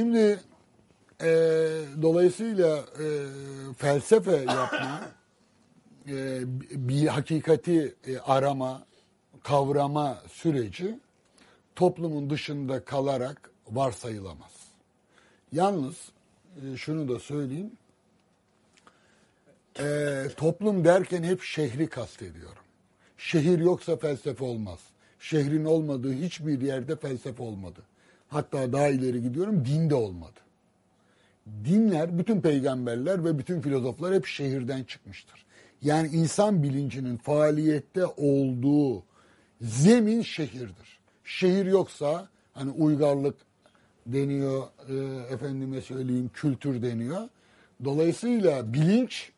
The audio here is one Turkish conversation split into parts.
Şimdi e, dolayısıyla e, felsefe yapma, e, bir hakikati e, arama, kavrama süreci toplumun dışında kalarak varsayılamaz. Yalnız e, şunu da söyleyeyim. E, toplum derken hep şehri kastediyorum. Şehir yoksa felsefe olmaz. Şehrin olmadığı hiçbir yerde felsefe olmadı. Hatta daha ileri gidiyorum din de olmadı. Dinler, bütün peygamberler ve bütün filozoflar hep şehirden çıkmıştır. Yani insan bilincinin faaliyette olduğu zemin şehirdir. Şehir yoksa hani uygarlık deniyor, e, efendime söyleyeyim kültür deniyor. Dolayısıyla bilinç,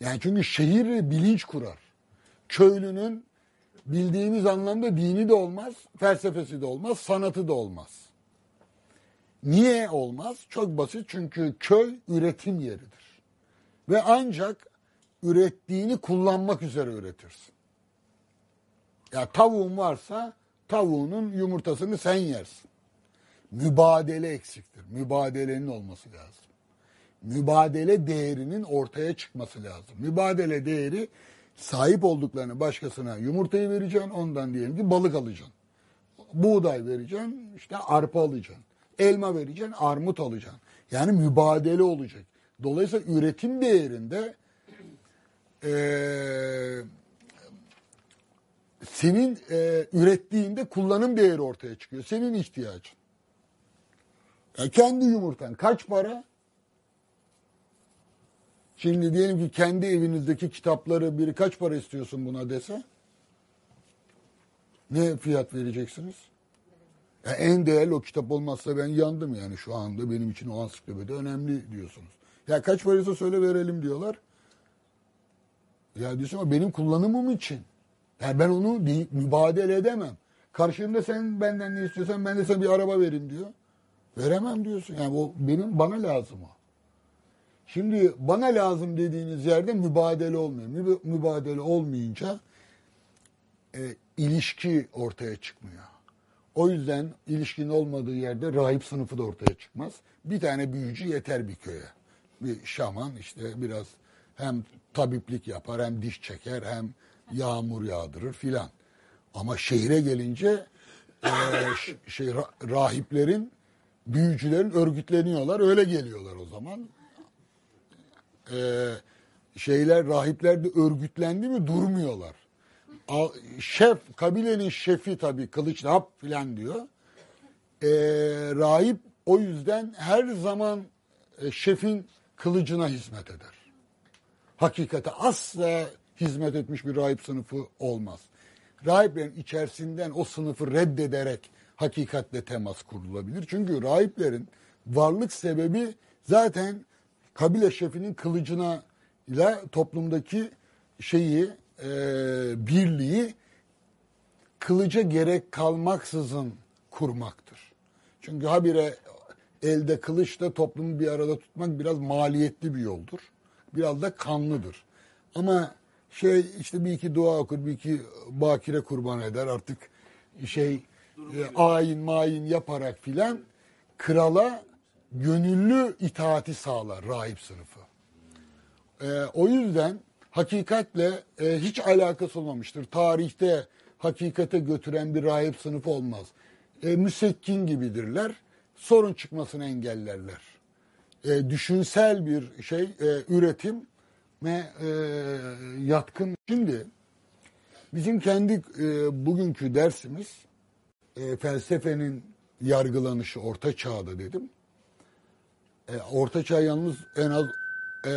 yani çünkü şehir bilinç kurar. Köylünün bildiğimiz anlamda dini de olmaz, felsefesi de olmaz, sanatı da olmaz. Niye olmaz? Çok basit çünkü köy üretim yeridir. Ve ancak ürettiğini kullanmak üzere üretirsin. Ya tavuğun varsa tavuğunun yumurtasını sen yersin. Mübadele eksiktir. Mübadelenin olması lazım. Mübadele değerinin ortaya çıkması lazım. Mübadele değeri sahip olduklarını başkasına yumurtayı vereceksin, ondan diyelim ki balık alacaksın. Buğday vereceksin, işte arpa alacaksın. Elma vereceksin, armut alacaksın. Yani mübadele olacak. Dolayısıyla üretim değerinde e, senin e, ürettiğinde kullanım değeri ortaya çıkıyor. Senin ihtiyacın. Ya kendi yumurtan kaç para? Şimdi diyelim ki kendi evinizdeki kitapları biri kaç para istiyorsun buna dese? Ne fiyat vereceksiniz? Ya en değerli o kitap olmazsa ben yandım yani şu anda benim için o ansiklopedi önemli diyorsunuz. Ya kaç paraysa söyle verelim diyorlar. Ya diyorsun ama benim kullanımım için. Yani ben onu bir mübadele edemem. Karşılığında sen benden ne istiyorsan ben de sana bir araba vereyim diyor. Veremem diyorsun. Yani o benim bana lazım o. Şimdi bana lazım dediğiniz yerde mübadele olmuyor. Mübadele olmayınca e, ilişki ortaya çıkmıyor. O yüzden ilişkinin olmadığı yerde rahip sınıfı da ortaya çıkmaz. Bir tane büyücü yeter bir köye. Bir şaman işte biraz hem tabiplik yapar hem diş çeker hem yağmur yağdırır filan. Ama şehre gelince e, şey rahiplerin büyücülerin örgütleniyorlar öyle geliyorlar o zaman. E, şeyler rahipler de örgütlendi mi durmuyorlar. Şef kabilenin şefi tabii kılıç rap filan diyor. E, rahip o yüzden her zaman e, şefin kılıcına hizmet eder. Hakikate asla hizmet etmiş bir rahip sınıfı olmaz. Rahiplerin içerisinden o sınıfı reddederek hakikatle temas kurulabilir. Çünkü rahiplerin varlık sebebi zaten kabile şefinin kılıcına ile toplumdaki şeyi e, birliği kılıca gerek kalmaksızın kurmaktır. Çünkü habire elde kılıçla toplumu bir arada tutmak biraz maliyetli bir yoldur. Biraz da kanlıdır. Ama şey işte bir iki dua okur, bir iki bakire kurban eder artık şey e, ayin mayin yaparak filan krala gönüllü itaati sağlar rahip sınıfı. E, o yüzden hakikatle e, hiç alakası olmamıştır. Tarihte hakikate götüren bir rahip sınıfı olmaz. E, müsekkin gibidirler. Sorun çıkmasını engellerler. E, düşünsel bir şey, e, üretim ve e, yatkın. Şimdi bizim kendi e, bugünkü dersimiz e, felsefenin yargılanışı orta çağda dedim. E, orta çağ yalnız en az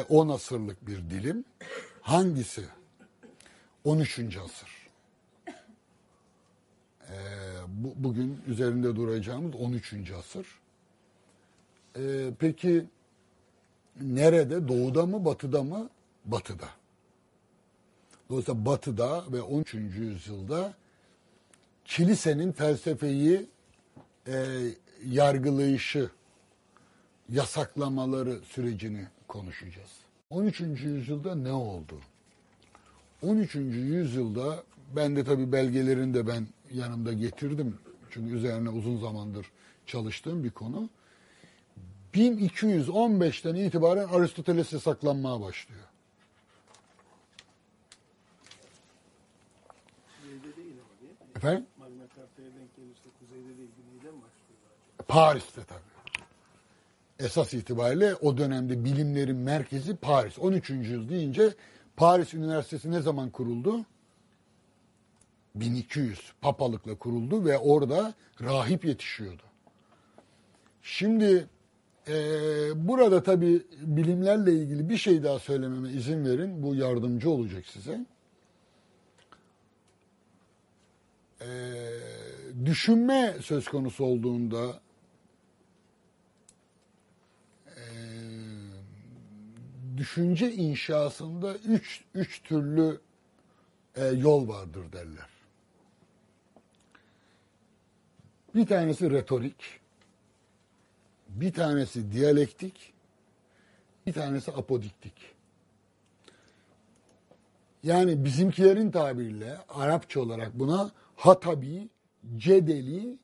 10 e, asırlık bir dilim. Hangisi? 13. asır. E, bu, bugün üzerinde duracağımız 13. asır. E, peki nerede? Doğuda mı, batıda mı? Batıda. Dolayısıyla batıda ve 13. yüzyılda kilisenin felsefeyi e, yargılayışı, yasaklamaları sürecini konuşacağız. 13. yüzyılda ne oldu? 13. yüzyılda ben de tabii belgelerini de ben yanımda getirdim. Çünkü üzerine uzun zamandır çalıştığım bir konu. 1215'ten itibaren Aristoteles yasaklanmaya başlıyor. Efendim? Magna Carta'ya denk gelirse kuzeyde değil, güneyden başlıyor. Paris'te tabii. Esas itibariyle o dönemde bilimlerin merkezi Paris. 13. yüzyıl deyince Paris Üniversitesi ne zaman kuruldu? 1200 papalıkla kuruldu ve orada rahip yetişiyordu. Şimdi eee, burada tabii bilimlerle ilgili bir şey daha söylememe izin verin. Bu yardımcı olacak size. Eee, düşünme söz konusu olduğunda düşünce inşasında üç, üç türlü e, yol vardır derler. Bir tanesi retorik, bir tanesi diyalektik, bir tanesi apodiktik. Yani bizimkilerin tabiriyle Arapça olarak buna hatabi, cedeli,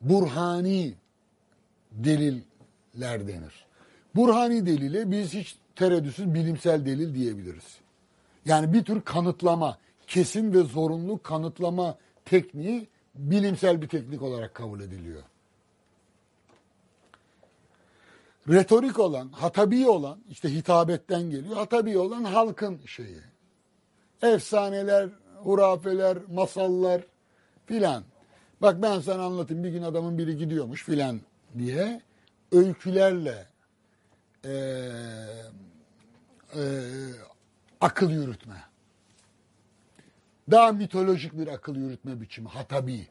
burhani deliller denir. Burhani delile biz hiç tereddütsüz bilimsel delil diyebiliriz. Yani bir tür kanıtlama, kesin ve zorunlu kanıtlama tekniği bilimsel bir teknik olarak kabul ediliyor. Retorik olan, hatabi olan, işte hitabetten geliyor. Hatabi olan halkın şeyi. Efsaneler, hurafeler, masallar filan. Bak ben sana anlatayım. Bir gün adamın biri gidiyormuş filan diye öykülerle eee eee, akıl yürütme. Daha mitolojik bir akıl yürütme biçimi. Hatabi.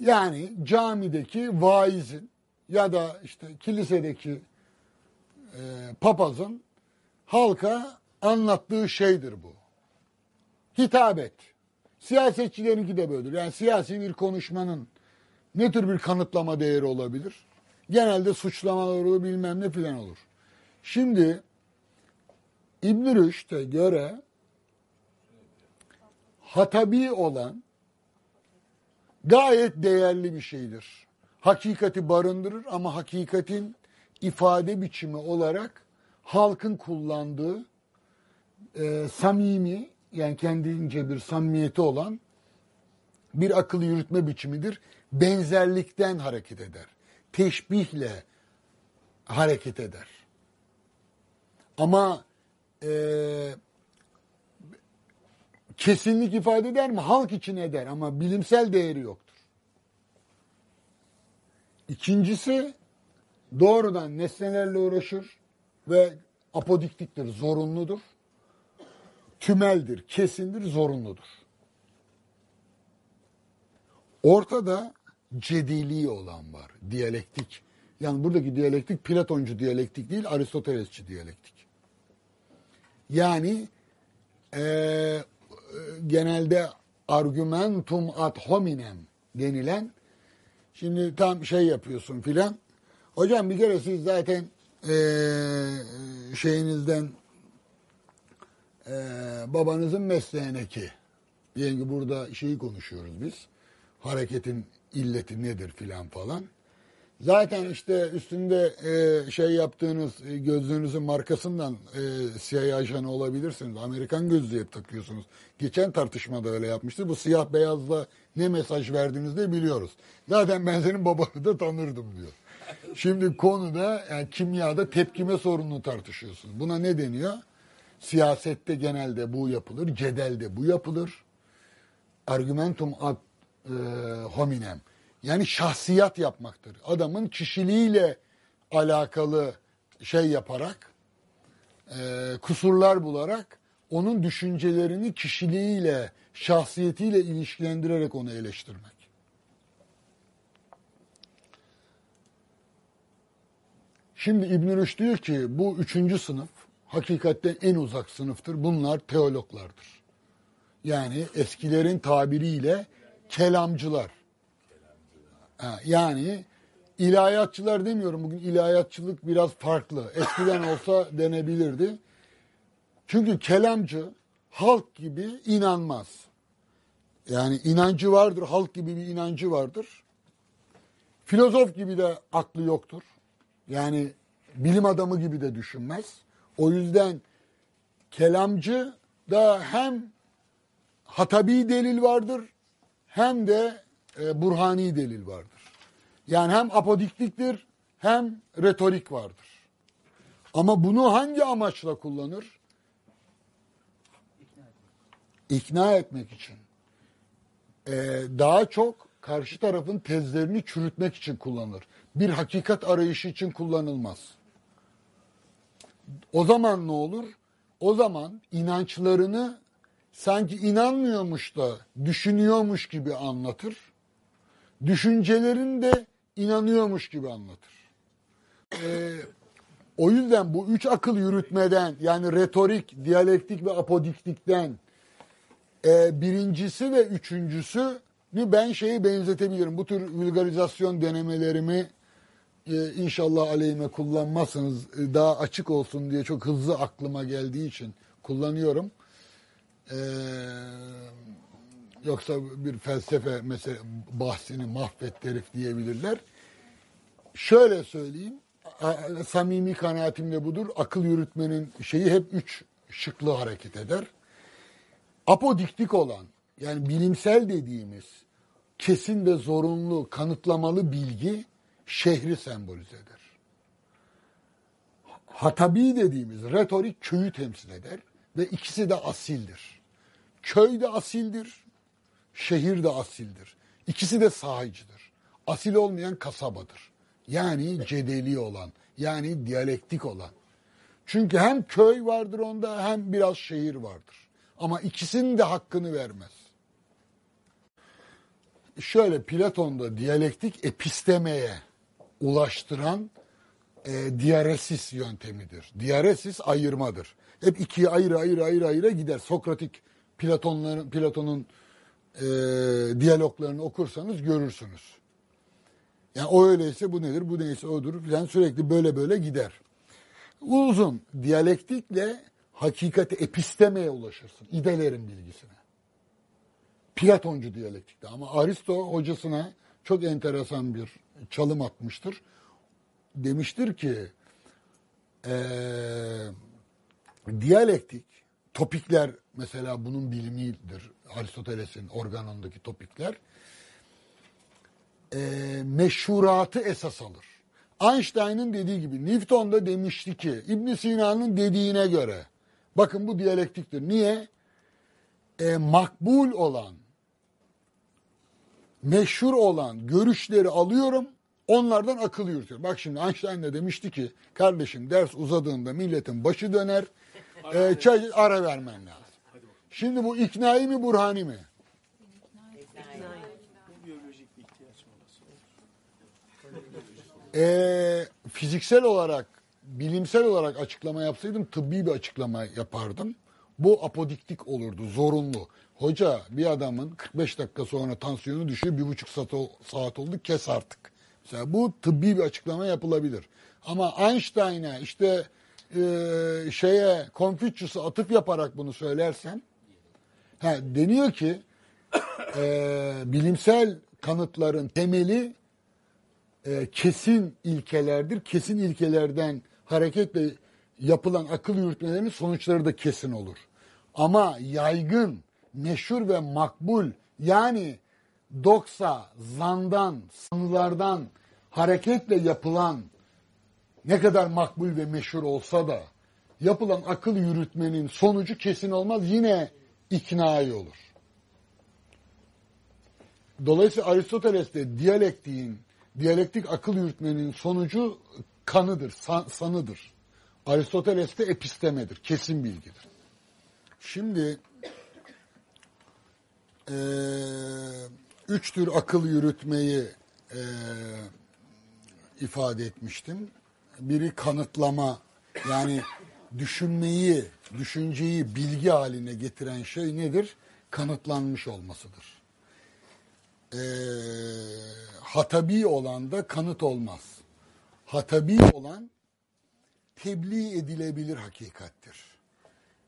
Yani camideki vaizin ya da işte kilisedeki e, papazın halka anlattığı şeydir bu. Hitabet. Siyasetçilerinki de böyledir. Yani siyasi bir konuşmanın ne tür bir kanıtlama değeri olabilir? Genelde suçlamalar olur bilmem ne filan olur. Şimdi İbn-i Rüşd'e göre hatabi olan gayet değerli bir şeydir. Hakikati barındırır ama hakikatin ifade biçimi olarak halkın kullandığı e, samimi yani kendince bir samimiyeti olan bir akıl yürütme biçimidir. Benzerlikten hareket eder. Teşbihle hareket eder. Ama e, kesinlik ifade eder mi? Halk için eder ama bilimsel değeri yoktur. İkincisi doğrudan nesnelerle uğraşır ve apodiktiktir, zorunludur. Tümeldir, kesindir, zorunludur. Ortada cedili olan var, diyalektik. Yani buradaki diyalektik Platoncu diyalektik değil, Aristotelesçi diyalektik. Yani eee, genelde argumentum ad hominem denilen şimdi tam şey yapıyorsun filan. Hocam bir kere siz zaten eee, şeyinizden eee, babanızın diyelim ki burada şeyi konuşuyoruz biz. Hareketin illeti nedir filan falan. Zaten işte üstünde e, şey yaptığınız e, gözlüğünüzün markasından e, CIA ajanı olabilirsiniz. Amerikan gözlüğü hep takıyorsunuz. Geçen tartışmada öyle yapmıştı. Bu siyah beyazla ne mesaj verdiğinizi de biliyoruz. Zaten ben senin babanı da tanırdım diyor. Şimdi konuda yani kimyada tepkime sorununu tartışıyorsun. Buna ne deniyor? Siyasette genelde bu yapılır. Cedelde bu yapılır. Argumentum ad e, hominem. Yani şahsiyat yapmaktır. Adamın kişiliğiyle alakalı şey yaparak, e, kusurlar bularak onun düşüncelerini kişiliğiyle, şahsiyetiyle ilişkilendirerek onu eleştirmek. Şimdi İbn Rüşd diyor ki bu üçüncü sınıf hakikatte en uzak sınıftır. Bunlar teologlardır. Yani eskilerin tabiriyle kelamcılar. Ha, yani ilahiyatçılar demiyorum. Bugün ilahiyatçılık biraz farklı. Eskiden olsa denebilirdi. Çünkü kelamcı halk gibi inanmaz. Yani inancı vardır, halk gibi bir inancı vardır. Filozof gibi de aklı yoktur. Yani bilim adamı gibi de düşünmez. O yüzden kelamcı da hem hatabi delil vardır hem de e, burhani delil vardır. Yani hem apodiktiktir hem retorik vardır. Ama bunu hangi amaçla kullanır? İkna etmek için. Ee, daha çok karşı tarafın tezlerini çürütmek için kullanılır. Bir hakikat arayışı için kullanılmaz. O zaman ne olur? O zaman inançlarını sanki inanmıyormuş da düşünüyormuş gibi anlatır. Düşüncelerini de inanıyormuş gibi anlatır. Ee, o yüzden bu üç akıl yürütmeden yani retorik, diyalektik ve apodiktikten e, birincisi ve üçüncüsü ben şeyi benzetebilirim. Bu tür vulgarizasyon denemelerimi e, inşallah aleyhime kullanmazsınız. E, daha açık olsun diye çok hızlı aklıma geldiği için kullanıyorum. E, yoksa bir felsefe mesela bahsini mahvet herif diyebilirler. Şöyle söyleyeyim. Samimi kanaatim de budur. Akıl yürütmenin şeyi hep üç şıklı hareket eder apodiktik olan yani bilimsel dediğimiz kesin ve zorunlu kanıtlamalı bilgi şehri sembolize eder. Hatabi dediğimiz retorik köyü temsil eder ve ikisi de asildir. Köy de asildir, şehir de asildir. İkisi de sahicidir. Asil olmayan kasabadır. Yani cedeli olan, yani diyalektik olan. Çünkü hem köy vardır onda hem biraz şehir vardır. Ama ikisinin de hakkını vermez. Şöyle Platon'da diyalektik epistemeye ulaştıran e, diaresis yöntemidir. Diaresis ayırmadır. Hep ikiye ayrı ayrı ayrı ayrı gider. Sokratik Platonların Platon'un e, diyaloglarını okursanız görürsünüz. Yani o öyleyse bu nedir, bu neyse odur filan sürekli böyle böyle gider. Uzun diyalektikle hakikati epistemeye ulaşırsın. İdelerin bilgisine. Platoncu diyalektikte ama Aristo hocasına çok enteresan bir çalım atmıştır. Demiştir ki eee diyalektik topikler mesela bunun bilimidir. Aristoteles'in organondaki topikler e, meşhuratı esas alır. Einstein'ın dediği gibi Newton da demişti ki İbn Sina'nın dediğine göre bakın bu diyalektiktir. Niye? E, makbul olan meşhur olan görüşleri alıyorum onlardan akıl yürütüyorum. Bak şimdi Einstein de demişti ki kardeşim ders uzadığında milletin başı döner e, çay, ara vermen lazım. Şimdi bu iknai mi burhani mi? Ee, fiziksel olarak, bilimsel olarak açıklama yapsaydım tıbbi bir açıklama yapardım. Bu apodiktik olurdu, zorunlu. Hoca bir adamın 45 dakika sonra tansiyonu düşüyor, bir buçuk saat oldu kes artık. Mesela bu tıbbi bir açıklama yapılabilir. Ama Einstein'a işte e, şeye Confucius'a atıf yaparak bunu söylersen ha, deniyor ki e, bilimsel kanıtların temeli e, kesin ilkelerdir. Kesin ilkelerden hareketle yapılan akıl yürütmelerinin sonuçları da kesin olur. Ama yaygın, meşhur ve makbul yani doksa, zandan, sanılardan hareketle yapılan ne kadar makbul ve meşhur olsa da yapılan akıl yürütmenin sonucu kesin olmaz. Yine iknai olur. Dolayısıyla Aristoteles'te diyalektiğin, diyalektik akıl yürütmenin sonucu kanıdır, san- sanıdır. Aristoteles'te epistemedir, kesin bilgidir. Şimdi eee, üç tür akıl yürütmeyi eee, ifade etmiştim. Biri kanıtlama, yani düşünmeyi, düşünceyi bilgi haline getiren şey nedir? Kanıtlanmış olmasıdır e, hatabi olan da kanıt olmaz. Hatabi olan tebliğ edilebilir hakikattir.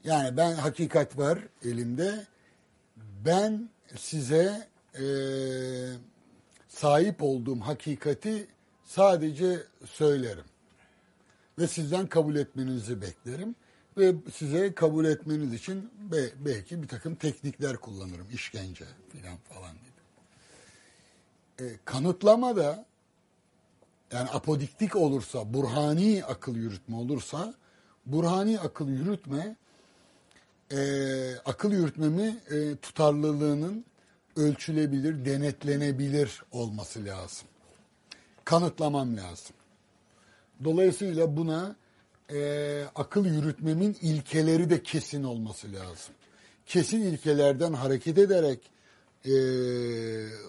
Yani ben hakikat var elimde. Ben size e, sahip olduğum hakikati sadece söylerim. Ve sizden kabul etmenizi beklerim. Ve size kabul etmeniz için be- belki bir takım teknikler kullanırım. işkence filan falan gibi. E, kanıtlama da yani apodiktik olursa, burhani akıl yürütme olursa, burhani akıl yürütme, e, akıl yürütmemi e, tutarlılığının ölçülebilir, denetlenebilir olması lazım. Kanıtlamam lazım. Dolayısıyla buna e, akıl yürütmemin ilkeleri de kesin olması lazım. Kesin ilkelerden hareket ederek e,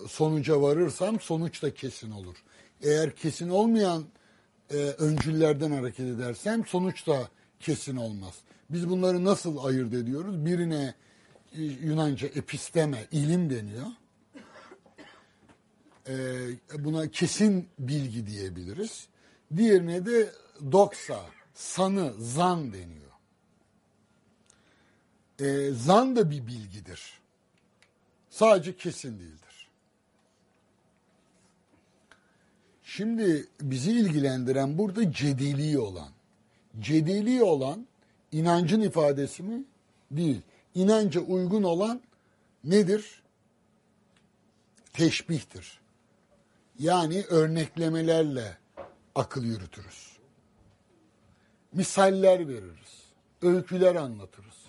sonuca varırsam sonuç da kesin olur. Eğer kesin olmayan e, öncüllerden hareket edersem sonuç da kesin olmaz. Biz bunları nasıl ayırt ediyoruz? Birine e, Yunanca episteme, ilim deniyor. E, buna kesin bilgi diyebiliriz. Diğerine de doksa, sanı, zan deniyor. E, zan da bir bilgidir. Sadece kesin değildir. Şimdi bizi ilgilendiren burada cedeli olan. Cedeli olan inancın ifadesi mi? Değil. İnanca uygun olan nedir? Teşbihtir. Yani örneklemelerle akıl yürütürüz. Misaller veririz. Öyküler anlatırız.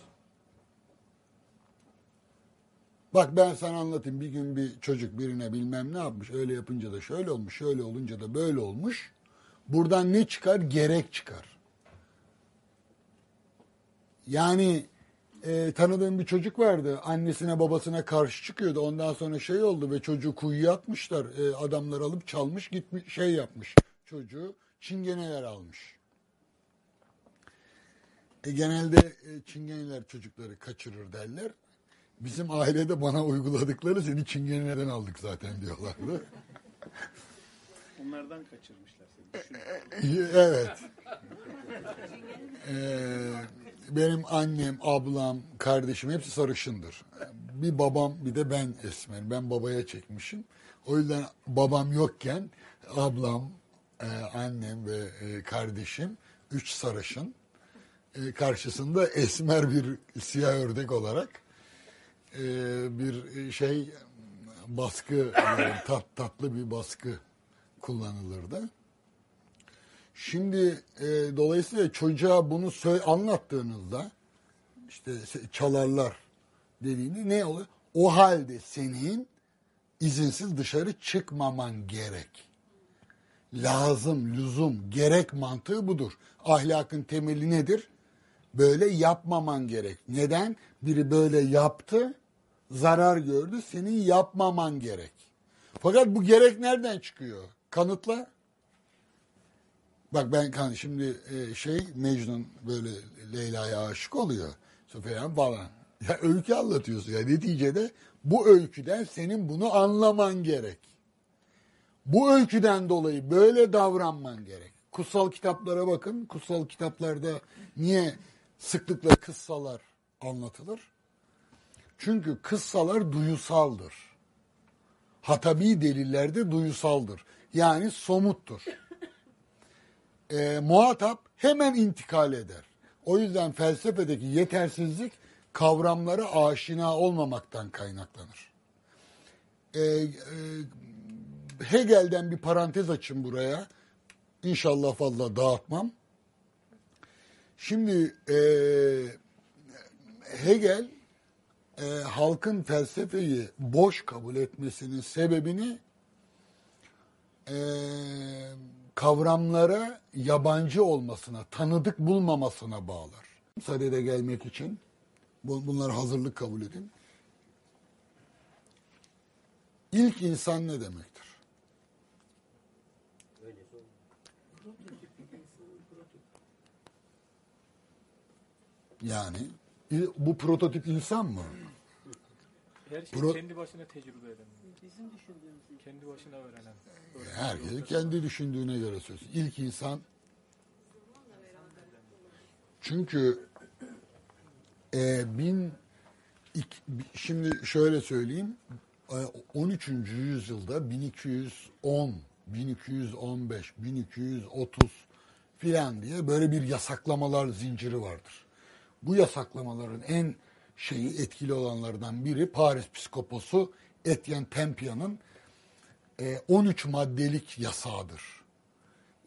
Bak ben sana anlatayım. Bir gün bir çocuk birine bilmem ne yapmış. Öyle yapınca da şöyle olmuş. Şöyle olunca da böyle olmuş. Buradan ne çıkar? Gerek çıkar. Yani e, tanıdığım bir çocuk vardı. Annesine babasına karşı çıkıyordu. Ondan sonra şey oldu ve çocuğu kuyuya atmışlar. E, adamlar alıp çalmış gitmiş şey yapmış. Çocuğu çingeneler almış. E, genelde e, çingeneler çocukları kaçırır derler. Bizim ailede bana uyguladıkları seni çingeneden aldık zaten diyorlardı. Onlardan kaçırmışlar seni. Düşün. evet. Ee, benim annem, ablam, kardeşim hepsi sarışındır. Bir babam bir de ben esmer. Ben babaya çekmişim. O yüzden babam yokken ablam, e, annem ve e, kardeşim üç sarışın. E, karşısında esmer bir siyah ördek olarak e, bir şey baskı, e, tat, tatlı bir baskı kullanılırdı. Şimdi e, dolayısıyla çocuğa bunu söyle, anlattığınızda işte çalarlar dediğinde ne oluyor? O halde senin izinsiz dışarı çıkmaman gerek. Lazım, lüzum, gerek mantığı budur. Ahlakın temeli nedir? Böyle yapmaman gerek. Neden? Biri böyle yaptı, zarar gördü, senin yapmaman gerek. Fakat bu gerek nereden çıkıyor? Kanıtla. Bak ben kan şimdi e, şey Mecnun böyle Leyla'ya aşık oluyor. Süfyan falan. Ya öykü anlatıyorsun ya neticede bu öyküden senin bunu anlaman gerek. Bu öyküden dolayı böyle davranman gerek. Kutsal kitaplara bakın. Kutsal kitaplarda niye sıklıkla kıssalar anlatılır? Çünkü kıssalar duyusaldır. Hatabi delillerde duyusaldır. Yani somuttur e, muhatap hemen intikal eder. O yüzden felsefedeki yetersizlik kavramlara aşina olmamaktan kaynaklanır. E, e, Hegel'den bir parantez açın buraya. İnşallah fazla dağıtmam. Şimdi e, Hegel e, halkın felsefeyi boş kabul etmesinin sebebini e, kavramlara yabancı olmasına, tanıdık bulmamasına bağlar. Sadede gelmek için bu- bunlar hazırlık kabul edin. İlk insan ne demektir? Yani il- bu prototip insan mı? Her şeyi Pro- kendi başına tecrübe eden. Kendi başına öğrenen. Herkes kendi düşündüğüne göre söz. İlk insan çünkü e, bin şimdi şöyle söyleyeyim e, 13. yüzyılda 1210, 1215, 1230 filan diye böyle bir yasaklamalar zinciri vardır. Bu yasaklamaların en şeyi etkili olanlardan biri Paris Psikoposu Etienne Tempia'nın e, 13 maddelik yasağıdır.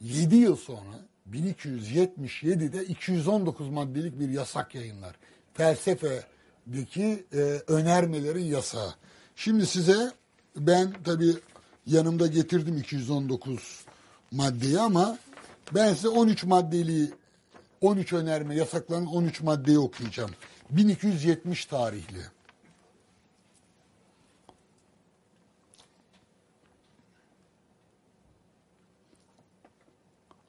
7 yıl sonra 1277'de 219 maddelik bir yasak yayınlar. Felsefedeki e, önermelerin yasağı. Şimdi size ben tabi yanımda getirdim 219 maddeyi ama ben size 13 maddeli 13 önerme yasaklanan 13 maddeyi okuyacağım. 1270 tarihli.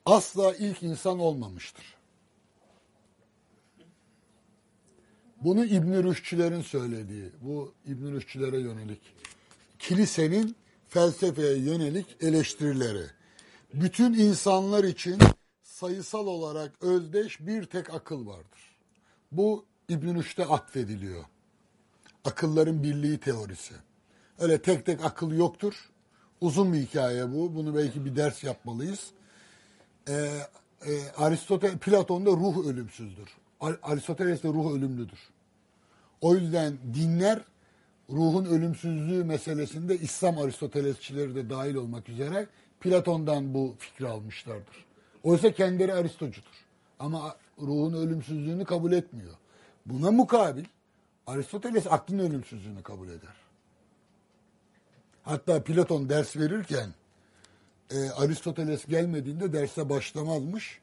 asla ilk insan olmamıştır. Bunu İbn Rüşdçülerin söylediği, bu İbn Rüşdçülere yönelik, kilisenin felsefeye yönelik eleştirileri. Bütün insanlar için sayısal olarak özdeş bir tek akıl vardır. Bu İbn Rüşd'e atfediliyor. Akılların birliği teorisi. Öyle tek tek akıl yoktur. Uzun bir hikaye bu. Bunu belki bir ders yapmalıyız e, e, Aristoteles, Platon'da ruh ölümsüzdür. Ar- Aristoteles'te ruh ölümlüdür. O yüzden dinler ruhun ölümsüzlüğü meselesinde İslam Aristotelesçileri de dahil olmak üzere Platon'dan bu fikri almışlardır. Oysa kendileri Aristocudur. Ama ruhun ölümsüzlüğünü kabul etmiyor. Buna mukabil Aristoteles aklın ölümsüzlüğünü kabul eder. Hatta Platon ders verirken e, Aristoteles gelmediğinde derse başlamazmış.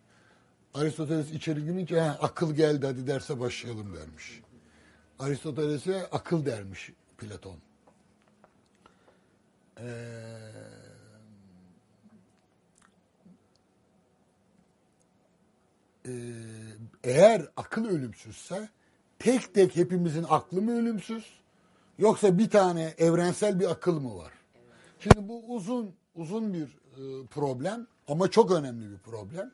Aristoteles içeri girince "Ha, akıl geldi hadi derse başlayalım dermiş. Aristoteles'e akıl dermiş Platon. Ee, e, eğer akıl ölümsüzse tek tek hepimizin aklı mı ölümsüz yoksa bir tane evrensel bir akıl mı var? Şimdi bu uzun uzun bir e, problem ama çok önemli bir problem.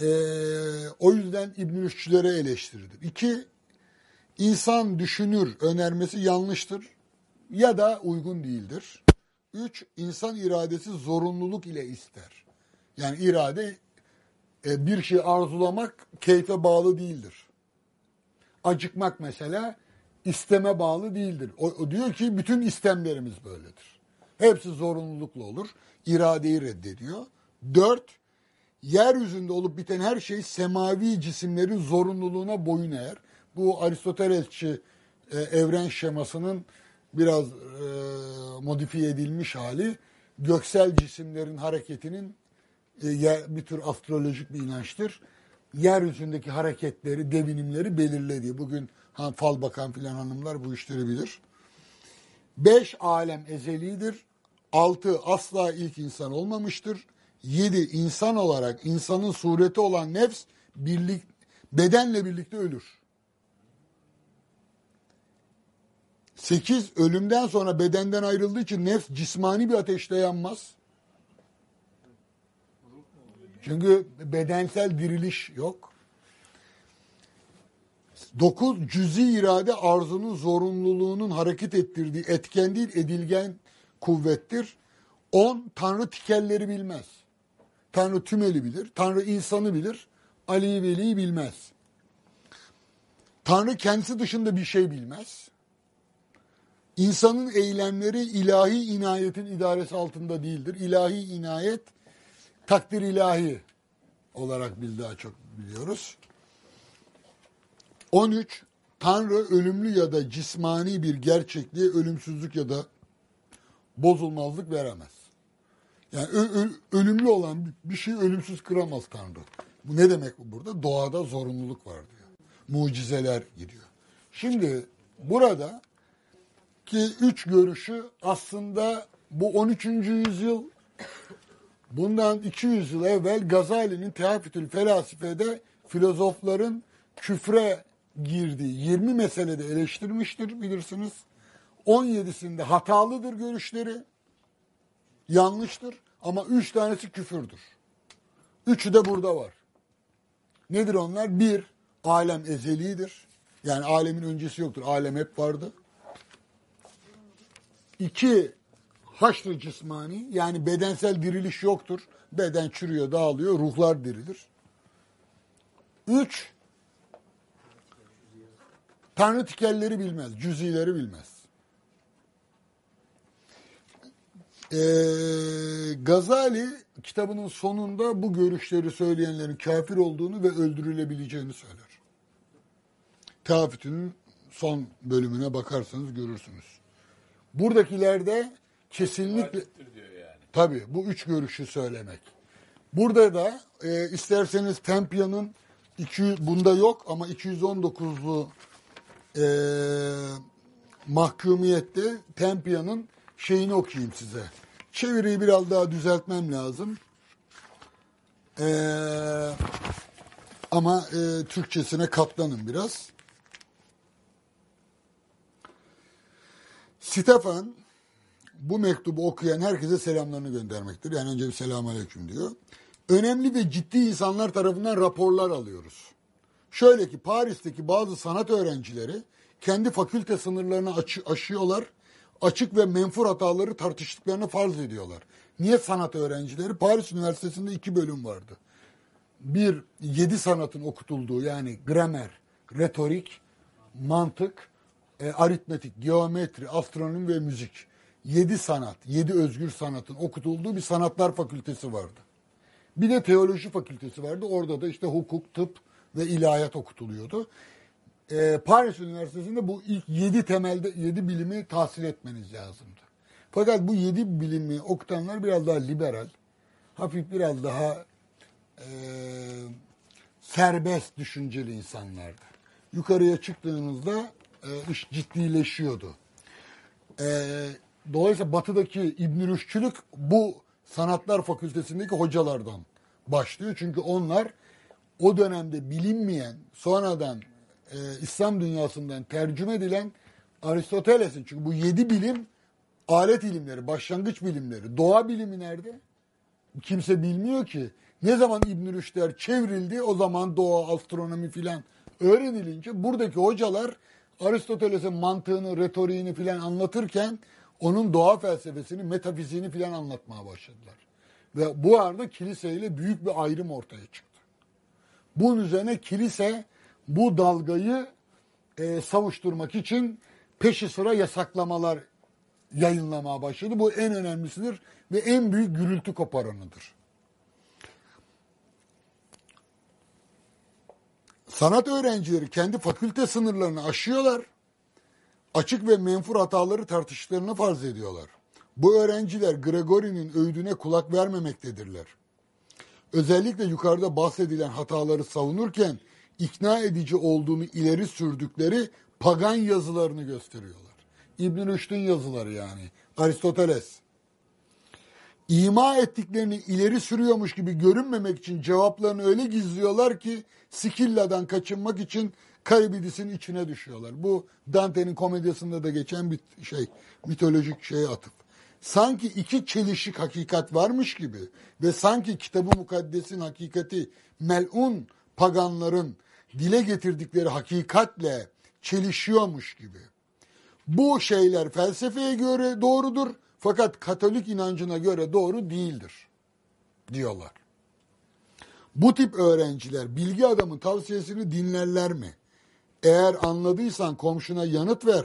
E, o yüzden İbn Rüşdçülere eleştirilir. İki, insan düşünür önermesi yanlıştır ya da uygun değildir. Üç, insan iradesi zorunluluk ile ister. Yani irade e, bir şey arzulamak keyfe bağlı değildir. Acıkmak mesela isteme bağlı değildir. O, o diyor ki bütün istemlerimiz böyledir. Hepsi zorunlulukla olur. İradeyi reddediyor. Dört, yeryüzünde olup biten her şey semavi cisimlerin zorunluluğuna boyun eğer. Bu Aristotelesçi e, evren şemasının biraz e, modifiye edilmiş hali göksel cisimlerin hareketinin bir tür astrolojik bir inançtır. Yeryüzündeki hareketleri, devinimleri belirlediği. Bugün ha, fal bakan filan hanımlar bu işleri bilir. Beş alem ezelidir. Altı asla ilk insan olmamıştır. Yedi insan olarak insanın sureti olan nefs birlik, bedenle birlikte ölür. Sekiz ölümden sonra bedenden ayrıldığı için nefs cismani bir ateşte yanmaz. Çünkü bedensel diriliş yok. Dokuz cüzi irade arzunun zorunluluğunun hareket ettirdiği etken değil edilgen kuvvettir. On Tanrı tikelleri bilmez. Tanrı tümeli bilir. Tanrı insanı bilir. Ali Veli'yi bilmez. Tanrı kendisi dışında bir şey bilmez. İnsanın eylemleri ilahi inayetin idaresi altında değildir. İlahi inayet takdir ilahi olarak biz daha çok biliyoruz. 13. Tanrı ölümlü ya da cismani bir gerçekliğe ölümsüzlük ya da bozulmazlık veremez. Yani ölümlü olan bir- şeyi ölümsüz kıramaz Tanrı. Bu ne demek bu burada? Doğada zorunluluk var diyor. Mucizeler giriyor. Şimdi burada ki üç görüşü aslında bu 13. yüzyıl bundan 200 yıl evvel Gazali'nin Tehafütül Felasife'de filozofların küfre girdiği 20 meselede eleştirmiştir bilirsiniz. 17'sinde hatalıdır görüşleri. Yanlıştır ama 3 tanesi küfürdür. Üçü de burada var. Nedir onlar? Bir, alem ezelidir. Yani alemin öncesi yoktur. Alem hep vardı. İki, haşr cismani yani bedensel diriliş yoktur. Beden çürüyor, dağılıyor, ruhlar dirilir. Üç, Tanrı tikelleri bilmez, cüzileri bilmez. Ee, Gazali kitabının sonunda bu görüşleri söyleyenlerin kafir olduğunu ve öldürülebileceğini söyler. Teafütünün son bölümüne bakarsanız görürsünüz. Buradakilerde kesinlikle yani. tabii bu üç görüşü söylemek. Burada da e, isterseniz Tempia'nın 200 bunda yok ama 219'lu e, mahkumiyette Tempia'nın şeyini okuyayım size. Çeviriyi biraz daha düzeltmem lazım. E, ama e, Türkçesine katlanın biraz. Stefan bu mektubu okuyan herkese selamlarını göndermektir. Yani önce bir selamun aleyküm diyor. Önemli ve ciddi insanlar tarafından raporlar alıyoruz. Şöyle ki Paris'teki bazı sanat öğrencileri kendi fakülte sınırlarını açı- aşıyorlar. Açık ve menfur hataları tartıştıklarını farz ediyorlar. Niye sanat öğrencileri? Paris Üniversitesi'nde iki bölüm vardı. Bir, yedi sanatın okutulduğu yani gramer, retorik, mantık, e, aritmetik, geometri, astronomi ve müzik. Yedi sanat, yedi özgür sanatın okutulduğu bir sanatlar fakültesi vardı. Bir de teoloji fakültesi vardı. Orada da işte hukuk, tıp ve ilahiyat okutuluyordu. Ee, Paris Üniversitesi'nde bu ilk yedi temelde yedi bilimi tahsil etmeniz lazımdı. Fakat bu yedi bilimi okutanlar biraz daha liberal, hafif biraz daha e, serbest düşünceli insanlardı. Yukarıya çıktığınızda e, iş ciddileşiyordu. E, dolayısıyla batıdaki İbn Rüşdçülük bu sanatlar fakültesindeki hocalardan başlıyor. Çünkü onlar o dönemde bilinmeyen, sonradan e, İslam dünyasından tercüme edilen Aristoteles'in çünkü bu yedi bilim alet ilimleri, başlangıç bilimleri. Doğa bilimi nerede? Kimse bilmiyor ki. Ne zaman İbn Rüşdler çevrildi o zaman doğa, astronomi filan öğrenilince buradaki hocalar Aristoteles'in mantığını, retoriğini filan anlatırken onun doğa felsefesini, metafiziğini filan anlatmaya başladılar. Ve bu arada kiliseyle büyük bir ayrım ortaya çıktı. Bunun üzerine kilise bu dalgayı e, savuşturmak için peşi sıra yasaklamalar yayınlamaya başladı. Bu en önemlisidir ve en büyük gürültü koparanıdır. Sanat öğrencileri kendi fakülte sınırlarını aşıyorlar. Açık ve menfur hataları tartıştıklarını farz ediyorlar. Bu öğrenciler Gregori'nin öğüdüne kulak vermemektedirler. Özellikle yukarıda bahsedilen hataları savunurken ikna edici olduğunu ileri sürdükleri pagan yazılarını gösteriyorlar. İbn Rüşd'ün yazıları yani. Aristoteles. İma ettiklerini ileri sürüyormuş gibi görünmemek için cevaplarını öyle gizliyorlar ki Sikilla'dan kaçınmak için Karibidis'in içine düşüyorlar. Bu Dante'nin komedyasında da geçen bir şey, mitolojik şeye atıp. Sanki iki çelişik hakikat varmış gibi ve sanki kitabı mukaddesin hakikati melun paganların dile getirdikleri hakikatle çelişiyormuş gibi. Bu şeyler felsefeye göre doğrudur fakat Katolik inancına göre doğru değildir diyorlar. Bu tip öğrenciler bilgi adamın tavsiyesini dinlerler mi? Eğer anladıysan komşuna yanıt ver.